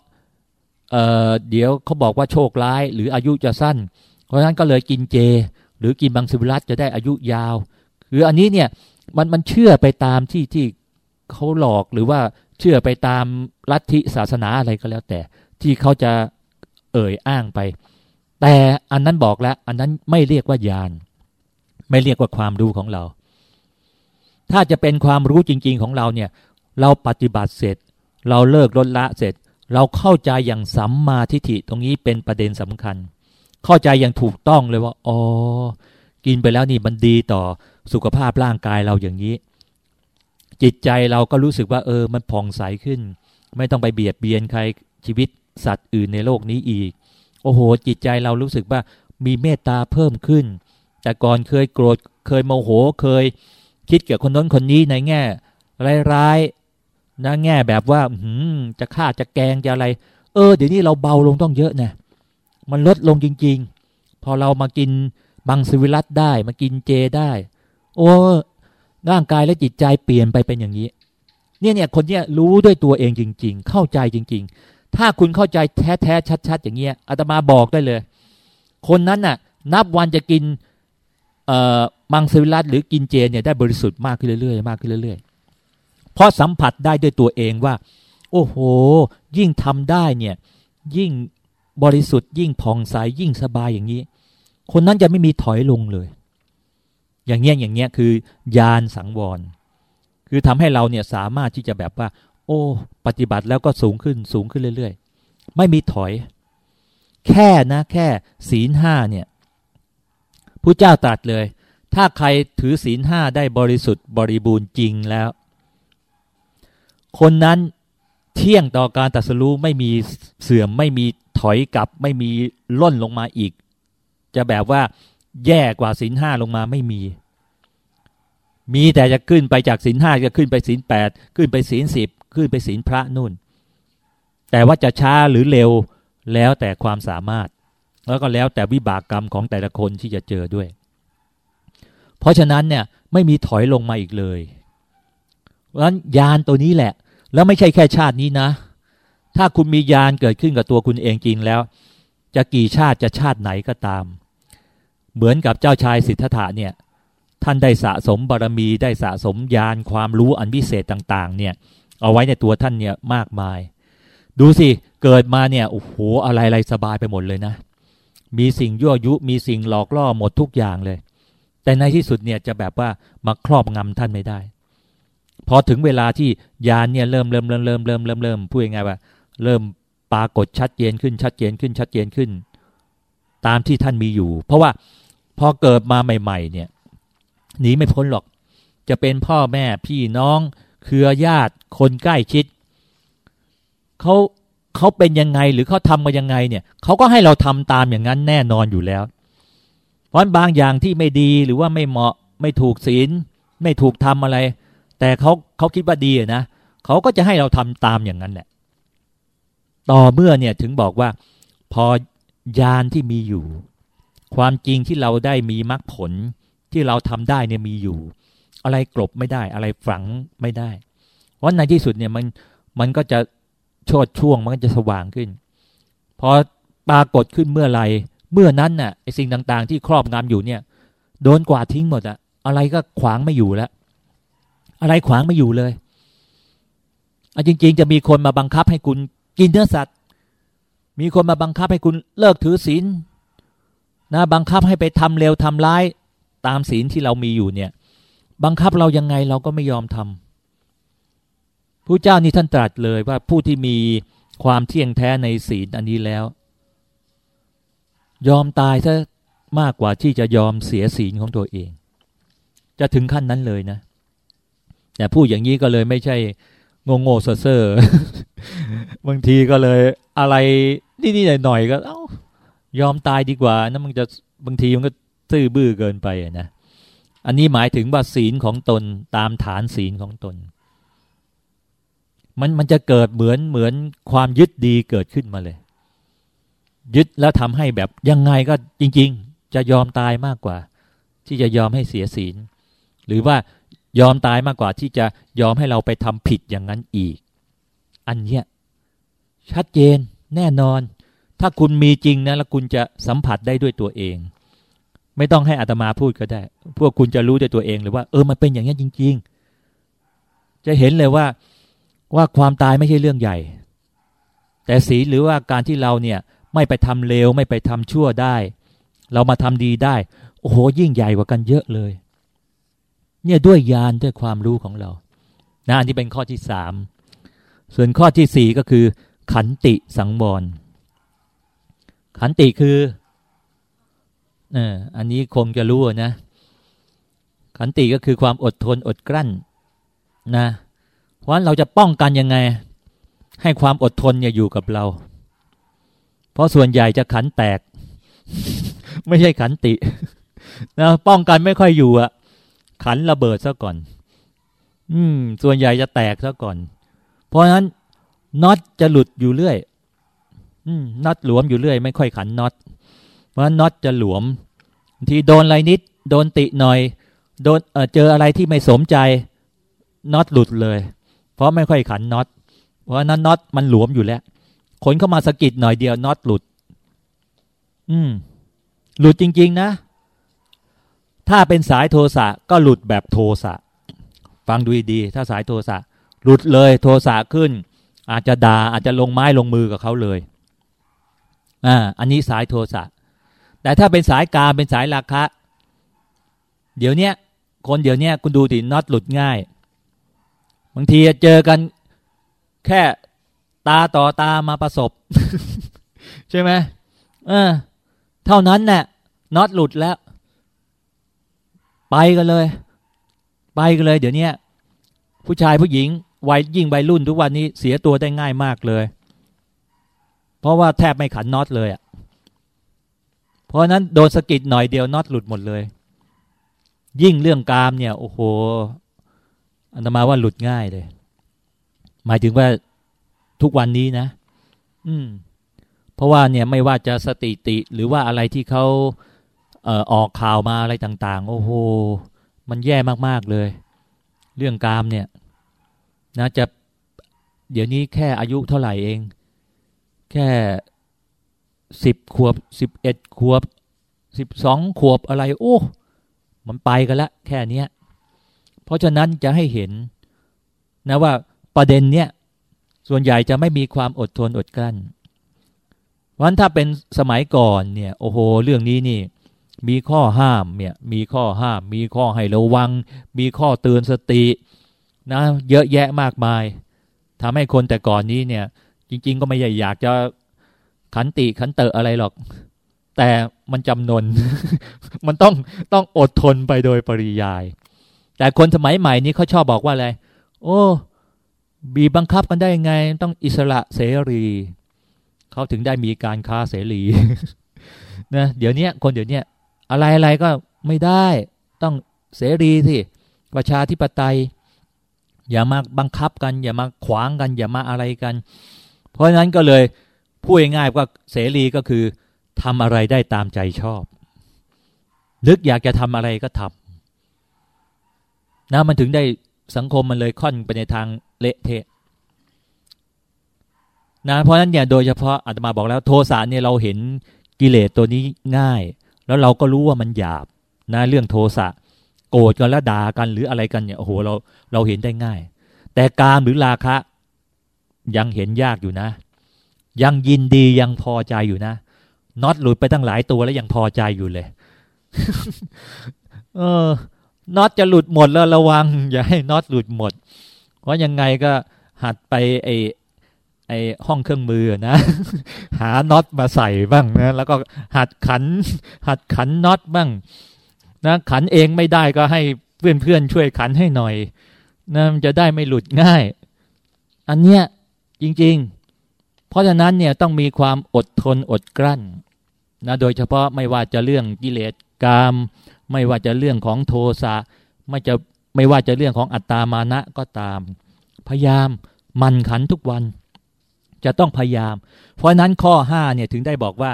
เอ่อเดี๋ยวเขาบอกว่าโชคร้าย หรืออายุจะสั้น เพราะฉะนั้นก็เลยกินเจ หรือกินบางสวิรัตจะได้อายุยาว คืออันนี้เนี่ย มันมันเชื่อไปตามที่ที่เขาหลอกหรือว่าเชื่อไปตามลัทธิศาสนาอะไรก็แล้ว แต่ที่เขาจะเอ่ยอ้างไป แต่อันนั้นบอกแล้ว อันนั้นไม่เรียกว่าญาณไม่เรียกว่าความรู้ของเรา ถ้าจะเป็นความรู้จริง ๆของเราเนี่ย เราปฏิบัติเสร็จ เราเลิกลดละเสร็จ เราเข้าใจอย่างสัมมาทิฏฐิตรงนี้เป็นประเด็นสำคัญ เข้าใจอย่างถูกต้องเลยว่าอ๋อกินไปแล้วนี่มันดีต่อ สุขภาพร่างกายเราอย่างนี้ จิตใจเราก็รู้สึกว่า เออ มันผ่องใสขึ้น ไม่ต้องไปเบียดเบียนใครชีวิตสัตว์อื่นในโลกนี้อีก โอ้โห จิตใจเรารู้สึกว่ามีเมตตาเพิ่มขึ้น แต่ก่อนเคยโกรธเคยโมโหเคย คิดเกี่ยวคนน้นคนนี้ในแง่ร้ายๆนะแง่แบบว่าหืมจะฆ่าจะแกงจะอะไร เออเดี๋ยวนี้เราเบาลงต้องเยอะนะมันลดลงจริง ๆ พอเรามากินบังสวิรัตได้มากินเจได้ โอ้ร่างกายและจิตใจเปลี่ยนไปเป็นอย่างนี้ เนี่ยเนี่ยคนเนี้ยรู้ด้วยตัวเองจริง ๆ เข้าใจจริง ๆ ถ้าคุณเข้าใจแท้ๆชัด ๆ อย่างเงี้ยอาตมาบอกได้เลย คนนั้นน่ะ นับวันจะกินมังสวิรัตหรือกินเจเนี่ยได้บริสุทธิ์มากขึ้นเรื่อยๆมากขึ้นเรื่อยๆเพราะสัมผัสได้ด้วยตัวเองว่า โอ้โห ยิ่งทำได้เนี่ย ยิ่งบริสุทธิ์ยิ่งผ่องใสยิ่งสบายอย่างนี้ คนนั้นจะไม่มีถอยลงเลย อย่างเงี้ยอย่างเงี้ยคือญาณสังวร คือทำให้เราเนี่ยสามารถที่จะแบบว่า โอ้ ปฏิบัติแล้วก็สูงขึ้นสูงขึ้นเรื่อย ๆ ไม่มีถอย แค่นะแค่ศีลห้าเนี่ยผู้เจ้าตรัสเลย ถ้าใครถือศีลห้าได้บริสุทธิ์บริบูรณ์จริงแล้ว คนนั้นเที่ยงต่อการตัดสู้ไม่มีเสื่อมไม่มีถอยกลับ ไม่มีล่นลงมาอีก จะแบบว่า แย่กว่าศีลห้าลงมาไม่มี มีแต่จะขึ้นไปจากศีลห้าจะขึ้นไปศีลแปดขึ้นไปศีลสิบขึ้นไปศีลพระนุ่น แต่ว่าจะช้าหรือเร็วแล้วแต่ความสามารถ แล้วก็แล้วแต่วิบากกรรมของแต่ละคนที่จะเจอด้วย เพราะฉะนั้นเนี่ยไม่มีถอยลงมาอีกเลยเพราะฉะนั้นยานตัวนี้แหละ แล้วไม่ใช่แค่ชาตินี้นะ ถ้าคุณมียานเกิดขึ้นกับตัวคุณเองจริงแล้ว จะกี่ชาติจะชาติไหนก็ตาม เหมือนกับเจ้าชายสิทธัตถะเนี่ยท่านได้สะสมบารมีได้สะสมยานความรู้อันพิเศษต่างๆ เนี่ย เอาไว้ในตัวท่านเนี่ยมากมาย ดูสิเกิดมาเนี่ยโอ้โหอะไรๆสบายไปหมดเลยนะ มีสิ่งยั่วยุมีสิ่งหลอกล่อหมดทุกอย่างเลย แต่ในที่สุดเนี่ยจะแบบว่ามาครอบงำท่านไม่ได้ พอถึงเวลาที่ยานเนี่ยเริ่มเริ่มเริ่มเริ่มเริ่มเริ่มเริ่มพูดยังไงว่าเริ่มปรากฏชัดเจนขึ้นชัดเจนขึ้นชัดเจนขึ้น ตามที่ท่านมีอยู่ เพราะว่า พอเกิดมาใหม่ ๆ เนี่ยหนีไม่พ้นหรอก จะเป็นพ่อแม่พี่น้อง เครือญาติคนใกล้ชิดเขาเขาเป็นยังไงหรือเขาทำมายังไงเนี่ยเขาก็ให้เราทำตามอย่างนั้นแน่นอนอยู่แล้ว เพราะบางอย่างที่ไม่ดีหรือว่าไม่เหมาะไม่ถูกศีล ไม่ถูกทำอะไร แต่เขาเขาคิดว่าดีนะเขาก็จะให้เราทำตามอย่างนั้นแหละต่อเมื่อเนี่ยถึงบอกว่า พอยานที่มีอยู่ ความจริงที่เราได้มีมรรคผลที่เราทำได้เนี่ยมีอยู่ อะไรกลบไม่ได้ อะไรฝังไม่ได้ เพราะในที่สุดเนี่ยมันมันก็จะโชดช่วงมันก็จะสว่างขึ้นพอปรากฏขึ้นเมื่อไรเมื่อนั้นน่ะไอสิ่งต่างๆ ที่ครอบงำอยู่เนี่ย โดนกวาดทิ้งหมดอะอะไรก็ขวางไม่อยู่แล้ว อะไรขวางไม่อยู่เลยอะจริง ๆ จะมีคนมาบังคับให้คุณกินเนื้อสัตว์ มีคนมาบังคับให้คุณเลิกถือศีล นะบังคับให้ไปทำเร็วทำร้ายตามศีลที่เรามีอยู่เนี่ย บังคับเรายังไงเราก็ไม่ยอมทำผู้เจ้านี่ท่านตรัสเลยว่าผู้ที่มีความเที่ยงแท้ในศีลอันนี้แล้ว ยอมตายซะมากกว่าที่จะยอมเสียศีลของตัวเอง จะถึงขั้นนั้นเลยนะ แต่พูดอย่างนี้ก็เลยไม่ใช่งงโง่เซ่อบางทีก็เลยอะไรนี่ๆหน่อยๆก็ เอ้า ยอมตายดีกว่านะมันจะบางทีมันก็ซื่อบื้อเกินไปนะอันนี้หมายถึงว่าศีลของตนตามฐานศีลของตน มันมันจะเกิดเหมือนเหมือนความยึดดีเกิดขึ้นมาเลย ยึดแล้วทำให้แบบยังไงก็จริง ๆ จะยอมตายมากกว่า ที่จะยอมให้เสียศีล หรือว่ายอมตายมากกว่าที่จะยอมให้เราไปทำผิดอย่างนั้นอีก อันเนี้ยชัดเจนแน่นอน ถ้าคุณมีจริงนะแล้วคุณจะสัมผัสได้ด้วยตัวเอง ไม่ต้องให้อาตมาพูดก็ได้ พวกคุณจะรู้ด้วยตัวเองเลยว่า เออมันเป็นอย่างนี้จริง ๆ จะเห็นเลยว่าว่าความตายไม่ใช่เรื่องใหญ่ แต่ศีลหรือว่าการที่เราเนี่ยไม่ไปทำเลวไม่ไปทำชั่วได้ เรามาทำดีได้ โอ้โหยิ่งใหญ่กว่ากันเยอะเลย เนี่ยด้วยญาณด้วยความรู้ของเรานะอันนี้เป็นข้อที่สามส่วนข้อที่สี่ก็คือ ขันติสังวร ขันติคือเอออันนี้คงจะรู้นะ ขันติก็คือความอดทนอดกลั้นนะเพราะเราจะป้องกันยังไง ให้ความอดทนเนี่ยอยู่กับเรา เพราะส่วนใหญ่จะขันแตก ไม่ใช่ขันตินะป้องกันไม่ค่อยอยู่อะขันระเบิดซะก่อน อืม ส่วนใหญ่จะแตกซะก่อน เพราะฉะนั้นน็อตจะหลุดอยู่เรื่อย น็อตหลวมอยู่เรื่อยไม่ค่อยขันน็อตเพราะน็อตจะหลวมทีโดนอะไรนิด โดนติหน่อย โดนเเจออะไรที่ไม่สมใจน็อตหลุดเลย เพราะไม่ค่อยขันน็อตเพราะนั้นน็อตมันหลวมอยู่แล้วคนเข้ามาสกิดหน่อยเดียวน็อตหลุด อืม หลุดจริง ๆ นะ ถ้าเป็นสายโทสะก็หลุดแบบโทสะฟังดูดีถ้าสายโทสะหลุดเลย โทสะขึ้น อาจจะดา่าอาจจะลงไม้ลงมือกับเขาเลย อ่าอันนี้สายโทสะ แต่ถ้าเป็นสายกาเป็นสายราคะ เดี๋ยวนี้คนเดี๋ยวนี้คุณดูดิน็อตหลุดง่าย บางทีเจอกันแค่ตาต่อตามาประสบ ใช่ไหมเออ เท่านั้นแหละน็อตหลุดแล้ว ไปกันเลย ไปกันเลย เดี๋ยวนี้ผู้ชายผู้หญิงวัยยิ่งวัยรุ่นทุกวันนี้เสียตัวได้ง่ายมากเลย เพราะว่าแทบไม่ขันน็อตเลยอะ เพราะนั้นโดนสกิดหน่อยเดียวน็อตหลุดหมดเลย ยิ่งเรื่องกามเนี่ย โอ้โหอันตมาว่าหลุดง่ายเลย หมายถึงว่าทุกวันนี้นะ อืม เพราะว่าเนี่ยไม่ว่าจะสติติ หรือว่าอะไรที่เขาเอ่อออกข่าวมาอะไรต่าง ๆ โอ้โห มันแย่มากๆเลย เรื่องกามเนี่ย นะจะเดี๋ยวนี้แค่อายุเท่าไหร่เอง แค่สิบขวบสิบเอ็ดขวบสิบสองขวบอะไร โอ้ มันไปกันละแค่เนี้ย เพราะฉะนั้นจะให้เห็นนะว่าประเด็นเนี้ยส่วนใหญ่จะไม่มีความอดทนอดกลั้นวันถ้าเป็นสมัยก่อนเนี่ย โอ้โห เรื่องนี้นี่ มีข้อห้ามเนี่ย มีข้อห้าม มีข้อให้ระวัง มีข้อเตือนสติ นะ เยอะแยะมากมายทำให้คนแต่ก่อนนี้เนี่ย จริง ๆ ก็ไม่ใหญ่อยากจะขันติขันเตออะไรหรอก แต่มันจำนน มันต้องต้องอดทนไปโดยปริยาย แต่คนสมัยใหม่นี้เขาชอบบอกว่าอะไร โอ้ บีบังคับกันได้ไง ต้องอิสระเสรีเขาถึงได้มีการค้าเสรีนะเดี๋ยวนี้คนเดี๋ยวนี้อะไรอะไรก็ไม่ได้ ต้องเสรีสิประชาธิปไตย อย่ามาบังคับกัน อย่ามาขวางกัน อย่ามาอะไรกัน เพราะฉะนั้นก็เลยพูดง่ายๆว่าเสรีก็คือทำอะไรได้ตามใจชอบ นึกอยากจะทำอะไรก็ทำนะมันถึงได้สังคมมันเลยค่อนไปในทางเละเทะนะเพราะนั้นเนี่ยโดยเฉพาะอาตมาบอกแล้วโทสะเนี่ยเราเห็นกิเลสตัวนี้ง่าย แล้วเราก็รู้ว่ามันหยาบนะเรื่องโทสะโกรธกันแล้วด่ากันหรืออะไรกันเนี่ยโอ้โหเราเราเห็นได้ง่าย แต่การหรือราคะ ยังเห็นยากอยู่นะ ยังยินดียังพอใจอยู่นะน็อตหลุดไปตั้งหลายตัวแล้วยังพอใจอยู่เลย เออน็อตจะหลุดหมดแล้วระวัง อย่าให้น็อตหลุดหมด เพราะยังไงก็หัดไปไอไอห้องเครื่องมือนะ หาน็อตมาใส่บ้างนะ แล้วก็หัดขัน หัดขันน็อตบ้าง นะ ขันเองไม่ได้ก็ให้เพื่อนเพื่อนช่วยขันให้หน่อยนะมันจะได้ไม่หลุดง่าย อันเนี้ย จริงๆ เพราะฉะนั้นเนี่ยต้องมีความอดทนอดกลั้นนะโดยเฉพาะไม่ว่าจะเรื่องกิเลสกาม ไม่ว่าจะเรื่องของโทสะไม่จะไม่ว่าจะเรื่องของอัตตามานะก็ตาม พยายามมันขันทุกวัน จะต้องพยายาม เพราะนั้นข้อห้าเนี่ยถึงได้บอกว่า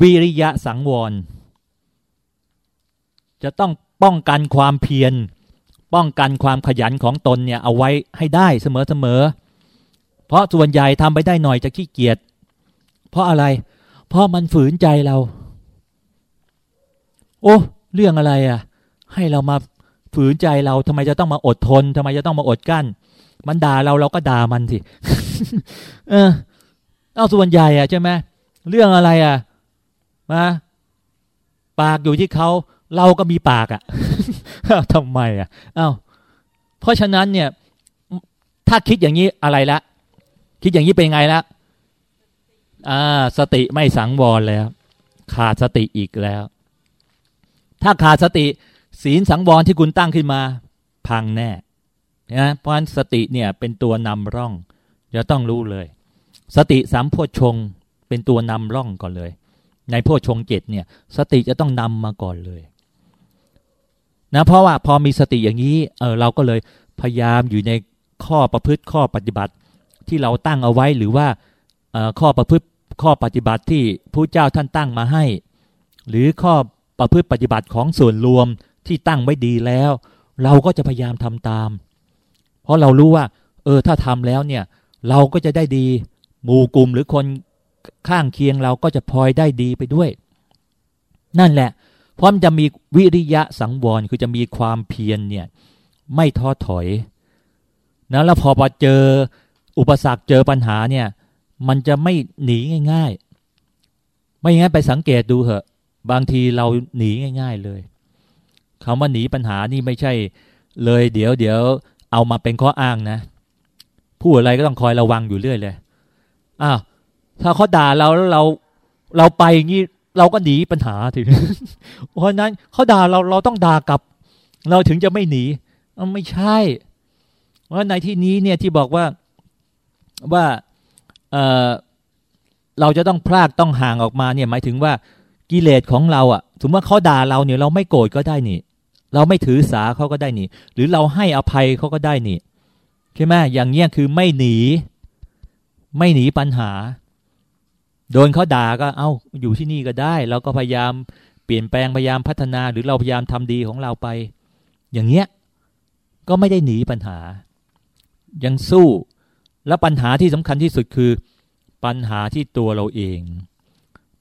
วิริยะสังวร จะต้องป้องกันความเพียร ป้องกันความขยันของตนเนี่ยเอาไว้ให้ได้เสมอเสมอ เพราะส่วนใหญ่ทำไปได้หน่อยจะขี้เกียจเพราะอะไร เพราะมันฝืนใจเรา โอ้เรื่องอะไรอะ ให้เรามาฝืนใจเราทำไมจะต้องมาอดทนทำไมจะต้องมาอดกั้น มันด่าเราเราก็ด่ามันสิเออเอาส่วนใหญ่อะใช่ไหมเรื่องอะไรอะมาปากอยู่ที่เขาเราก็มีปากอะทำไมอะเอา้าเพราะฉะนั้นเนี่ย ถ้าคิดอย่างนี้อะไรละ คิดอย่างนี้เป็นไงละอ่าสติไม่สังวรแล้ว ขาดสติอีกแล้ว ถ้าขาดสติ ศีลสังวรที่คุณตั้งขึ้นมา พังแน่นะเพราะฉะนั้นสติเนี่ยเป็นตัวนำร่องจะต้องรู้เลย สติสามโพชงเป็นตัวนำร่องก่อนเลย ในโพชงเจ็ดเนี่ย สติจะต้องนำมาก่อนเลยนะเพราะว่าพอมีสติอย่างนี้เออเราก็เลยพยายามอยู่ในข้อประพฤติข้อปฏิบัติ ที่เราตั้งเอาไว้หรือว่าข้อประพฤติข้อปฏิบัติที่ผู้เจ้าท่านตั้งมาให้ หรือข้อประพฤติปฏิบัติของส่วนรวมที่ตั้งไว้ดีแล้ว เราก็จะพยายามทำตาม เพราะเรารู้ว่า เออถ้าทำแล้วเนี่ย เราก็จะได้ดีหมู่กลุ่มหรือคนข้างเคียงเราก็จะพลอยได้ดีไปด้วย นั่นแหละพราะมันจะมีวิริยะสังวรคือจะมีความเพียรเนี่ย ไม่ท้อถอยนะแล้วพอพอเจอ อุปสรรคเจอปัญหาเนี่ย มันจะไม่หนีง่าย ๆ ไม่งั้นไปสังเกตดูเถอะ บางทีเราหนีง่าย ๆเลยคำว่าหนีปัญหานี่ไม่ใช่ เลยเดี๋ยวเดี๋ยวเอามาเป็นข้ออ้างนะพูดอะไรก็ต้องคอยระวังอยู่เรื่อยเลยอ้าวถ้าเขาด่าเราแล้วเราเราไปอย่างนี้เราก็หนีปัญหาถึงเพราะนั้นเขาด่าเราเราต้องด่ากลับ เราถึงจะไม่หนีไม่ใช่ เพราะในที่นี้เนี่ยที่บอกว่า ว่าเเราจะต้องพลากต้องห่างออกมาเนี่ยหมายถึงว่ากิเลสของเราอะสมมติว่าเขาด่าเราเนี่ยเราไม่โกรธก็ได้นี่ เราไม่ถือสาเขาก็ได้นี่ หรือเราให้อภัยเขาก็ได้นี่ใช่ไหมอย่างเงี้ยคือไม่หนี ไม่หนีปัญหา โดนเขาด่าก็เอา้าอยู่ที่นี่ก็ได้ เราก็พยายามเปลี่ยนแปลงพยายามพัฒนาหรือเราพยายามทำดีของเราไป อย่างเงี้ยก็ไม่ได้หนีปัญหา ยังสู้ แล้วปัญหาที่สำคัญที่สุดคือ ปัญหาที่ตัวเราเอง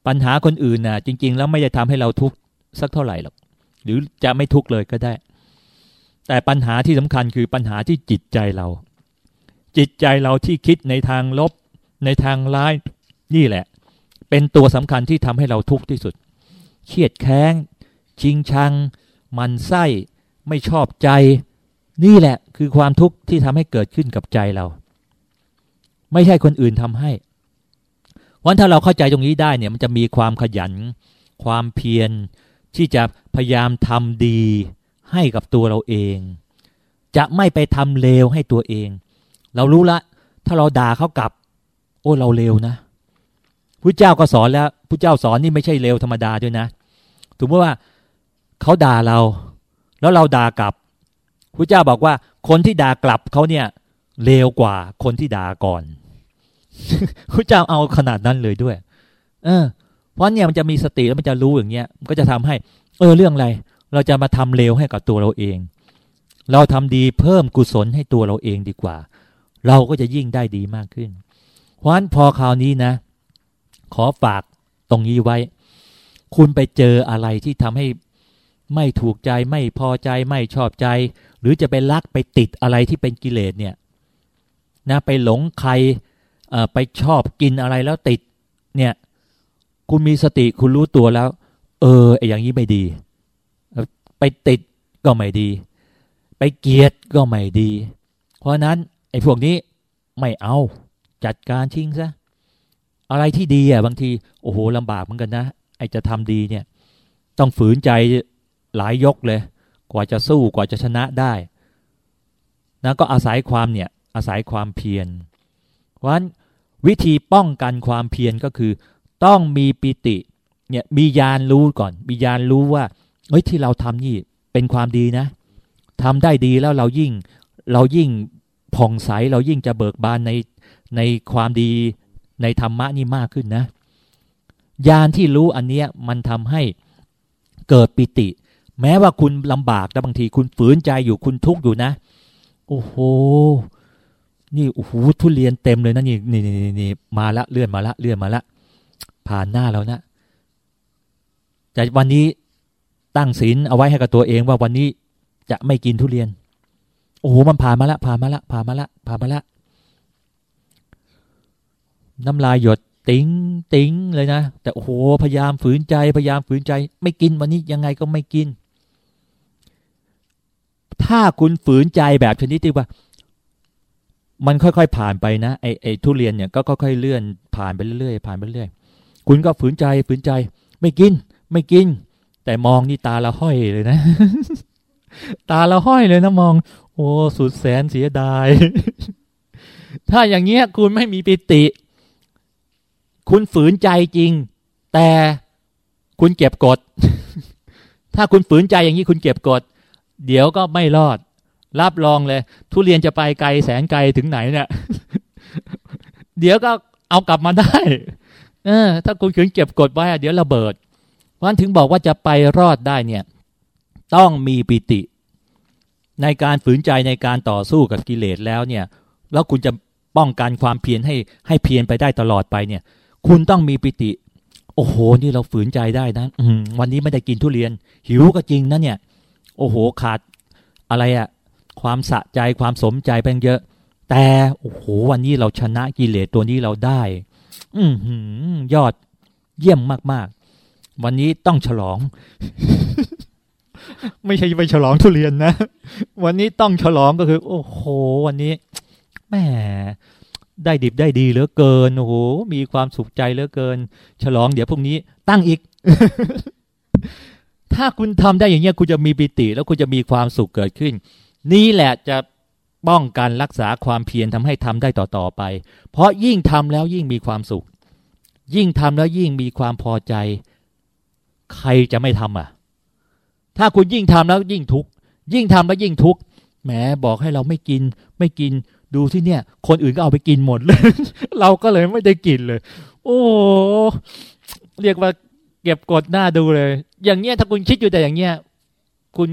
ปัญหาคนอื่นน่ะ จริง ๆ แล้วไม่ได้ทำให้เราทุกข์สักเท่าไหร่หรอกหรือจะไม่ทุกข์เลยก็ได้ แต่ปัญหาที่สำคัญคือปัญหาที่จิตใจเรา จิตใจเราที่คิดในทางลบ ในทางร้ายนี่แหละ เป็นตัวสำคัญที่ทำให้เราทุกข์ที่สุดเครียดแค้งชิงชัง มันไส้ไม่ชอบใจ นี่แหละคือความทุกข์ที่ทำให้เกิดขึ้นกับใจเรา ไม่ใช่คนอื่นทำให้วันถ้าเราเข้าใจตรงนี้ได้เนี่ยมันจะมีความขยัน ความเพียรที่จะพยายามทำดีให้กับตัวเราเอง จะไม่ไปทำเลวให้ตัวเอง เรารู้ละ ถ้าเราด่าเขากลับ โอ้เราเลวนะพุทธเจ้าก็สอนแล้วพุทธเจ้าสอนนี่ไม่ใช่เลวธรรมดาด้วยนะถือว่าเขาด่าเรา แล้วเราด่ากลับพุทธเจ้าบอกว่าคนที่ด่ากลับเขาเนี่ย เลวกว่าคนที่ด่าก่อนพุทธเจ้าเอาขนาดนั้นเลยด้วย เออ เพราะเนี่ยมันจะมีสติแล้วมันจะรู้อย่างเงี้ยมันก็จะทำให้ เออเรื่องอะไร เราจะมาทำเลวให้กับตัวเราเอง เราทำดีเพิ่มกุศลให้ตัวเราเองดีกว่า เราก็จะยิ่งได้ดีมากขึ้น เพราะฉะนั้นพอคราวนี้นะ ขอฝากตรงนี้ไว้ คุณไปเจออะไรที่ทำให้ไม่ถูกใจไม่พอใจไม่ชอบใจ หรือจะไปรักไปติดอะไรที่เป็นกิเลสเนี่ย นะไปหลงใครไปชอบกินอะไรแล้วติด เนี่ย คุณมีสติคุณรู้ตัวแล้ว เออไออย่างนี้ไม่ดี ไปติดก็ไม่ดี ไปเกียดก็ไม่ดี เพราะนั้นไอ้พวกนี้ไม่เอาจัดการทิ้งซะอะไรที่ดีอะบางทีโอ้โหลำบากเหมือนกันนะไอจะทำดีเนี่ย ต้องฝืนใจหลายยกเลย กว่าจะสู้กว่าจะชนะได้นะก็อาศัยความเนี่ย อาศัยความเพียรเพราะฉะนั้นวิธีป้องกันความเพียรก็คือ ต้องมีปิติเนี่ยมียานรู้ก่อน มียานรู้ว่าเฮ้ยที่เราทำนี่เป็นความดีนะทำได้ดีแล้วเรายิ่งเรายิ่งผ่องใสเรายิ่งจะเบิกบานในในความดีในธรรมะนี่มากขึ้นนะญาณที่รู้อันเนี้ยมันทำให้เกิดปิติ แม้ว่าคุณลำบากแต่บางทีคุณฝืนใจอยู่คุณทุกข์อยู่นะ โอ้โห นี่โอ้โหทุเรียนเต็มเลยนะนี่นี่นี่นี่มาละเลื่อนมาละเลื่อนมาละ ผ่านหน้าแล้วนะแต่วันนี้ตั้งศีลเอาไว้ให้กับตัวเองว่าวันนี้จะไม่กินทุเรียน โอ้โหมันผ่านมาละผ่านมาละผ่านมาละผ่านมาละน้ำลายหยดติ๋งติ๋งเลยนะแต่โอ้โหพยายามฝืนใจพยายามฝืนใจ ไม่กินวันนี้ยังไงก็ไม่กิน ถ้าคุณฝืนใจแบบชนิดที่ว่า มันค่อยๆผ่านไปนะไอ้ไอ้ทุเรียนเนี่ยก็ค่อยๆเลื่อนผ่านไปเรื่อยๆผ่านไปเรื่อยคุณก็ฝืนใจฝืนใจ ไม่กิน ไม่กิน แต่มองนี่ตาละห้อยเลยนะ ตาละห้อยเลยนะมอง โอ้สุดแสนเสียดาย ถ้าอย่างเงี้ยคุณไม่มีปิติ คุณฝืนใจจริง แต่คุณเก็บกด ถ้าคุณฝืนใจอย่างนี้คุณเก็บกด เดี๋ยวก็ไม่รอด รับรองเลย ทุเรียนจะไปไกลแสนไกลถึงไหนเนี่ยเดี๋ยวก็เอากลับมาได้ เออ ถ้าคุณขืนเก็บกดไว้เดี๋ยวระเบิดเพราะถึงบอกว่าจะไปรอดได้เนี่ย ต้องมีปิติ ในการฝืนใจในการต่อสู้กับกิเลสแล้วเนี่ย แล้วคุณจะป้องกันความเพียรให้ให้เพียรไปได้ตลอดไปเนี่ย คุณต้องมีปิติ โอ้โห นี่เราฝืนใจได้นะวันนี้ไม่ได้กินทุเรียน หิวก็จริงนะเนี่ย โอ้โหขาดอะไรอะ ความสะใจความสมใจเปเยอะ แต่โอ้โหวันนี้เราชนะกิเลสตัวนี้เราได้ อืยอดเยี่ยมมาก ๆ วันนี้ต้องฉลอง ไม่ใช่ไปฉลองทุเรียนนะ วันนี้ต้องฉลองก็คือ โอ้โห วันนี้แหมได้ดิบได้ดีเหลือเกินโอ้โหมีความสุขใจเหลือเกิน ฉลองเดี๋ยวพรุ่งนี้ตั้งอีก ถ้าคุณทำได้อย่างเงี้ยคุณจะมีปิติ แล้วคุณจะมีความสุขเกิดขึ้น นี่แหละจะป้องกันรักษาความเพียรทำให้ทำได้ต่อๆไป เพราะยิ่งทำแล้วยิ่งมีความสุข ยิ่งทำแล้วยิ่งมีความพอใจ ใครจะไม่ทำอะ ถ้าคุณยิ่งทำแล้วยิ่งทุกข์ยิ่งทำแล้วยิ่งทุกข์แหมบอกให้เราไม่กินไม่กินดูที่เนี่ย คนอื่นก็เอาไปกินหมดเลย เราก็เลยไม่ได้กินเลย โอ้เรียกว่าเก็บกดหน้าดูเลย อย่างเงี้ยถ้าคุณคิดอยู่แต่อย่างเงี้ย คุณ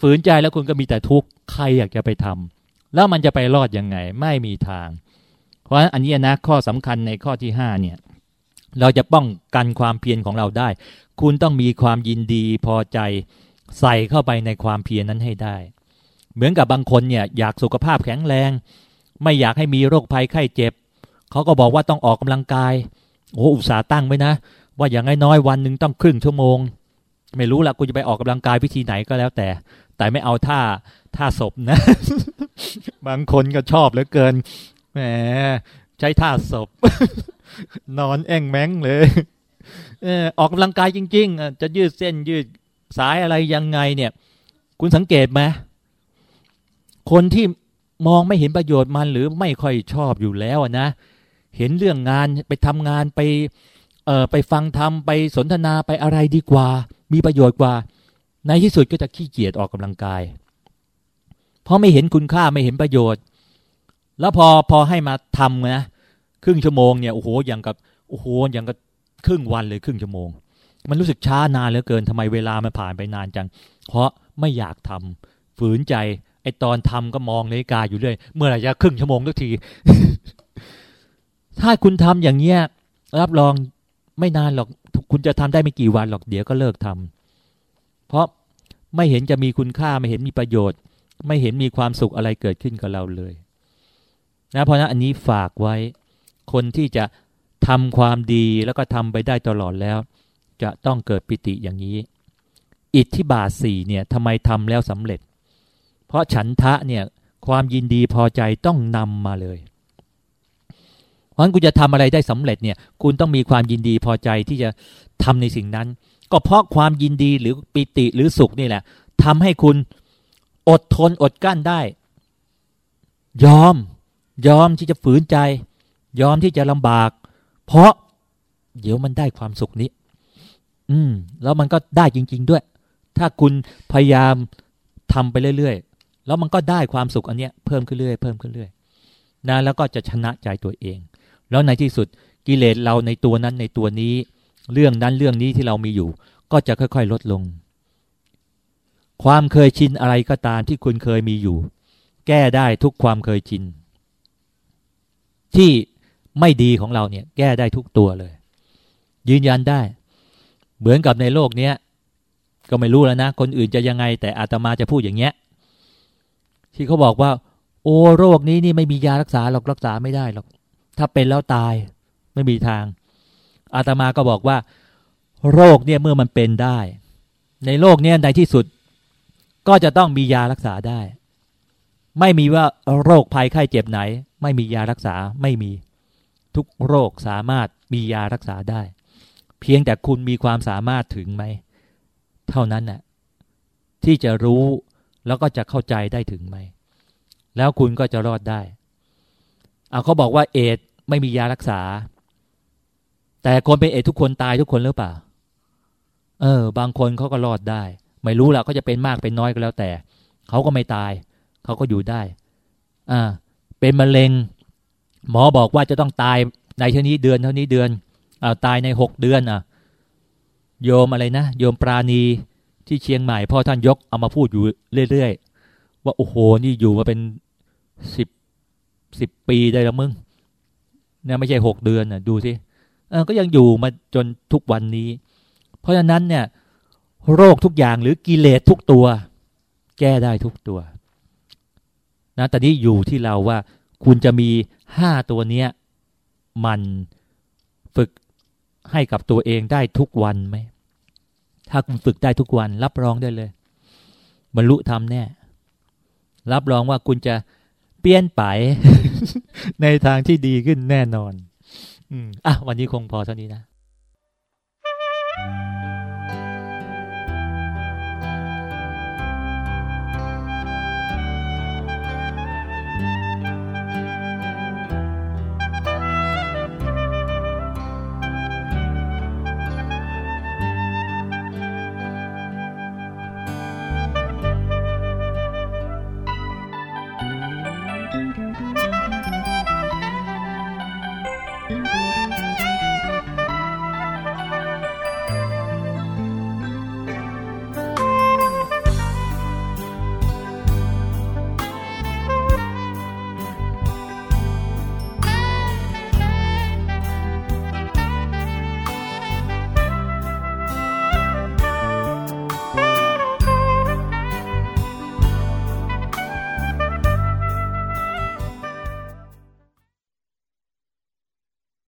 ฝืนใจแล้วคุณก็มีแต่ทุกข์ใครอยากจะไปทำแล้วมันจะไปรอดยังไง ไม่มีทาง เพราะฉะนั้นอันนี้นะข้อสำคัญในข้อที่ห้าเนี่ย เราจะป้องกันความเพียรของเราได้ คุณต้องมีความยินดีพอใจใส่เข้าไปในความเพียรนั้นให้ได้ เหมือนกับบางคนเนี่ยอยากสุขภาพแข็งแรง ไม่อยากให้มีโรคภัยไข้เจ็บเขาก็บอกว่าต้องออกกำลังกายโอ้อุตสาห์ตั้งไว้นะ ว่าอย่างน้อยวันหนึ่งต้องครึ่งชั่วโมง ไม่รู้ละกูจะไปออกกำลังกายวิธีไหนก็แล้วแต่ แต่ไม่เอาท่าท่าศพนะ บางคนก็ชอบเหลือเกินแหมใช้ท่าศพ นอนแอ่งแมงเลยเออออกกำลังกายจริง ๆ จะยืดเส้นยืดสายอะไรยังไงเนี่ย คุณสังเกตไหมคนที่มองไม่เห็นประโยชน์มันหรือไม่ค่อยชอบอยู่แล้วนะ เห็นเรื่องงานไปทำงานไปเอ่อไปฟังธรรมไปสนทนาไปอะไรดีกว่า มีประโยชน์กว่า ในที่สุดก็จะขี้เกียจออกกำลังกาย เพราะไม่เห็นคุณค่าไม่เห็นประโยชน์ แล้วพอพอให้มาทำนะครึ่งชั่วโมงเนี่ยโอ้โหอย่างกับโอ้โหอย่างกับครึ่งวันเลยครึ่งชั่วโมง มันรู้สึกช้านานเหลือเกินทำไมเวลามันผ่านไปนานจัง เพราะไม่อยากทำฝืนใจไอตอนทำก็มองนาฬิกาอยู่เรื่อยเมื่อไหร่จะครึ่งชั่วโมงทุกที ถ้าคุณทำอย่างเงี้ยรับรองไม่นานหรอกคุณจะทำได้ไม่กี่วันหรอกเดี๋ยวก็เลิกทำ เพราะไม่เห็นจะมีคุณค่าไม่เห็นมีประโยชน์ ไม่เห็นมีความสุขอะไรเกิดขึ้นกับเราเลยนะเพราะนั้นอันนี้ฝากไว้ คนที่จะทำความดีแล้วก็ทำไปได้ตลอดแล้ว จะต้องเกิดปิติอย่างนี้ อิทธิบาทสี่เนี่ยทำไมทำแล้วสำเร็จ เพราะฉันทะเนี่ยความยินดีพอใจต้องนำมาเลยเพราะฉะนั้นคุณจะทำอะไรได้สำเร็จเนี่ย คุณต้องมีความยินดีพอใจที่จะทำในสิ่งนั้น ก็เพราะความยินดีหรือปิติหรือสุขนี่แหละทำให้คุณอดทนอดกั้นได้ ยอม ยอมที่จะฝืนใจ ยอมที่จะลำบาก เพราะเดี๋ยวมันได้ความสุขนี้ อืม แล้วมันก็ได้จริง ๆด้วย ถ้าคุณพยายามทำไปเรื่อยๆ แล้วมันก็ได้ความสุขอันเนี้ยเพิ่มขึ้นเรื่อยเพิ่มขึ้นเรื่อยนะแล้วก็จะชนะใจตัวเอง แล้วในที่สุดกิเลสเราในตัวนั้นในตัวนี้ เรื่องนั้นเรื่องนี้ที่เรามีอยู่ ก็จะค่อยๆ ลดลง ความเคยชินอะไรก็ตามที่คุณเคยมีอยู่ แก้ได้ทุกความเคยชิน ที่ไม่ดีของเราเนี่ย แก้ได้ทุกตัวเลย ยืนยันได้ เหมือนกับในโลกเนี้ยก็ไม่รู้แล้วนะ คนอื่นจะยังไง แต่อาตมาจะพูดอย่างเงี้ย ที่เขาบอกว่า โอ้โรคนี้นี่ไม่มียารักษาหรอกรักษาไม่ได้หรอก ถ้าเป็นแล้วตายไม่มีทาง อาตมาก็บอกว่า โรคเนี่ยเมื่อมันเป็นได้ ในโรคเนี่ยในที่สุด ก็จะต้องมียารักษาได้ ไม่มีว่าโรคภัยไข้เจ็บไหน ไม่มียารักษาไม่มี ทุกโรคสามารถมียารักษาได้ เพียงแต่คุณมีความสามารถถึงไหม เท่านั้นน่ะที่จะรู้แล้วก็จะเข้าใจได้ถึงไหม แล้วคุณก็จะรอดได้ เอาเขาบอกว่าเอดไม่มียารักษา แต่คนเป็นเอดทุกคนตายทุกคนหรือเปล่า เออ บางคนเขาก็รอดได้ ไม่รู้ละเขาจะเป็นมากเป็นน้อยก็แล้วแต่ เขาก็ไม่ตาย เขาก็อยู่ได้ อ่า เป็นมะเร็ง หมอบอกว่าจะต้องตายในเท่านี้เดือนเท่านี้เดือนอ่าตายในหกเดือนอะ โยมอะไรนะ โยมปราณีที่เชียงใหม่พ่อท่านยกเอามาพูดอยู่เรื่อยๆ ว่าโอ้โห นี่อยู่มาเป็นสิบสิบปีได้แล้วมึงเนี่ยไม่ใช่หกเดือนน่ะ ดูสิ ก็ยังอยู่มาจนทุกวันนี้ เพราะฉะนั้นเนี่ยโรคทุกอย่างหรือกิเลสทุกตัว แก้ได้ทุกตัวนะแต่นี้อยู่ที่เราว่าคุณจะมีห้าตัวเนี้ยมันฝึกให้กับตัวเองได้ทุกวันไหม ถ้าคุณฝึกได้ทุกวัน รับรองได้เลยบรรลุธรรมแน่ รับรองว่าคุณจะเปลี่ยนไปในทางที่ดีขึ้นแน่นอน อืมอะวันนี้คงพอเท่านี้นะ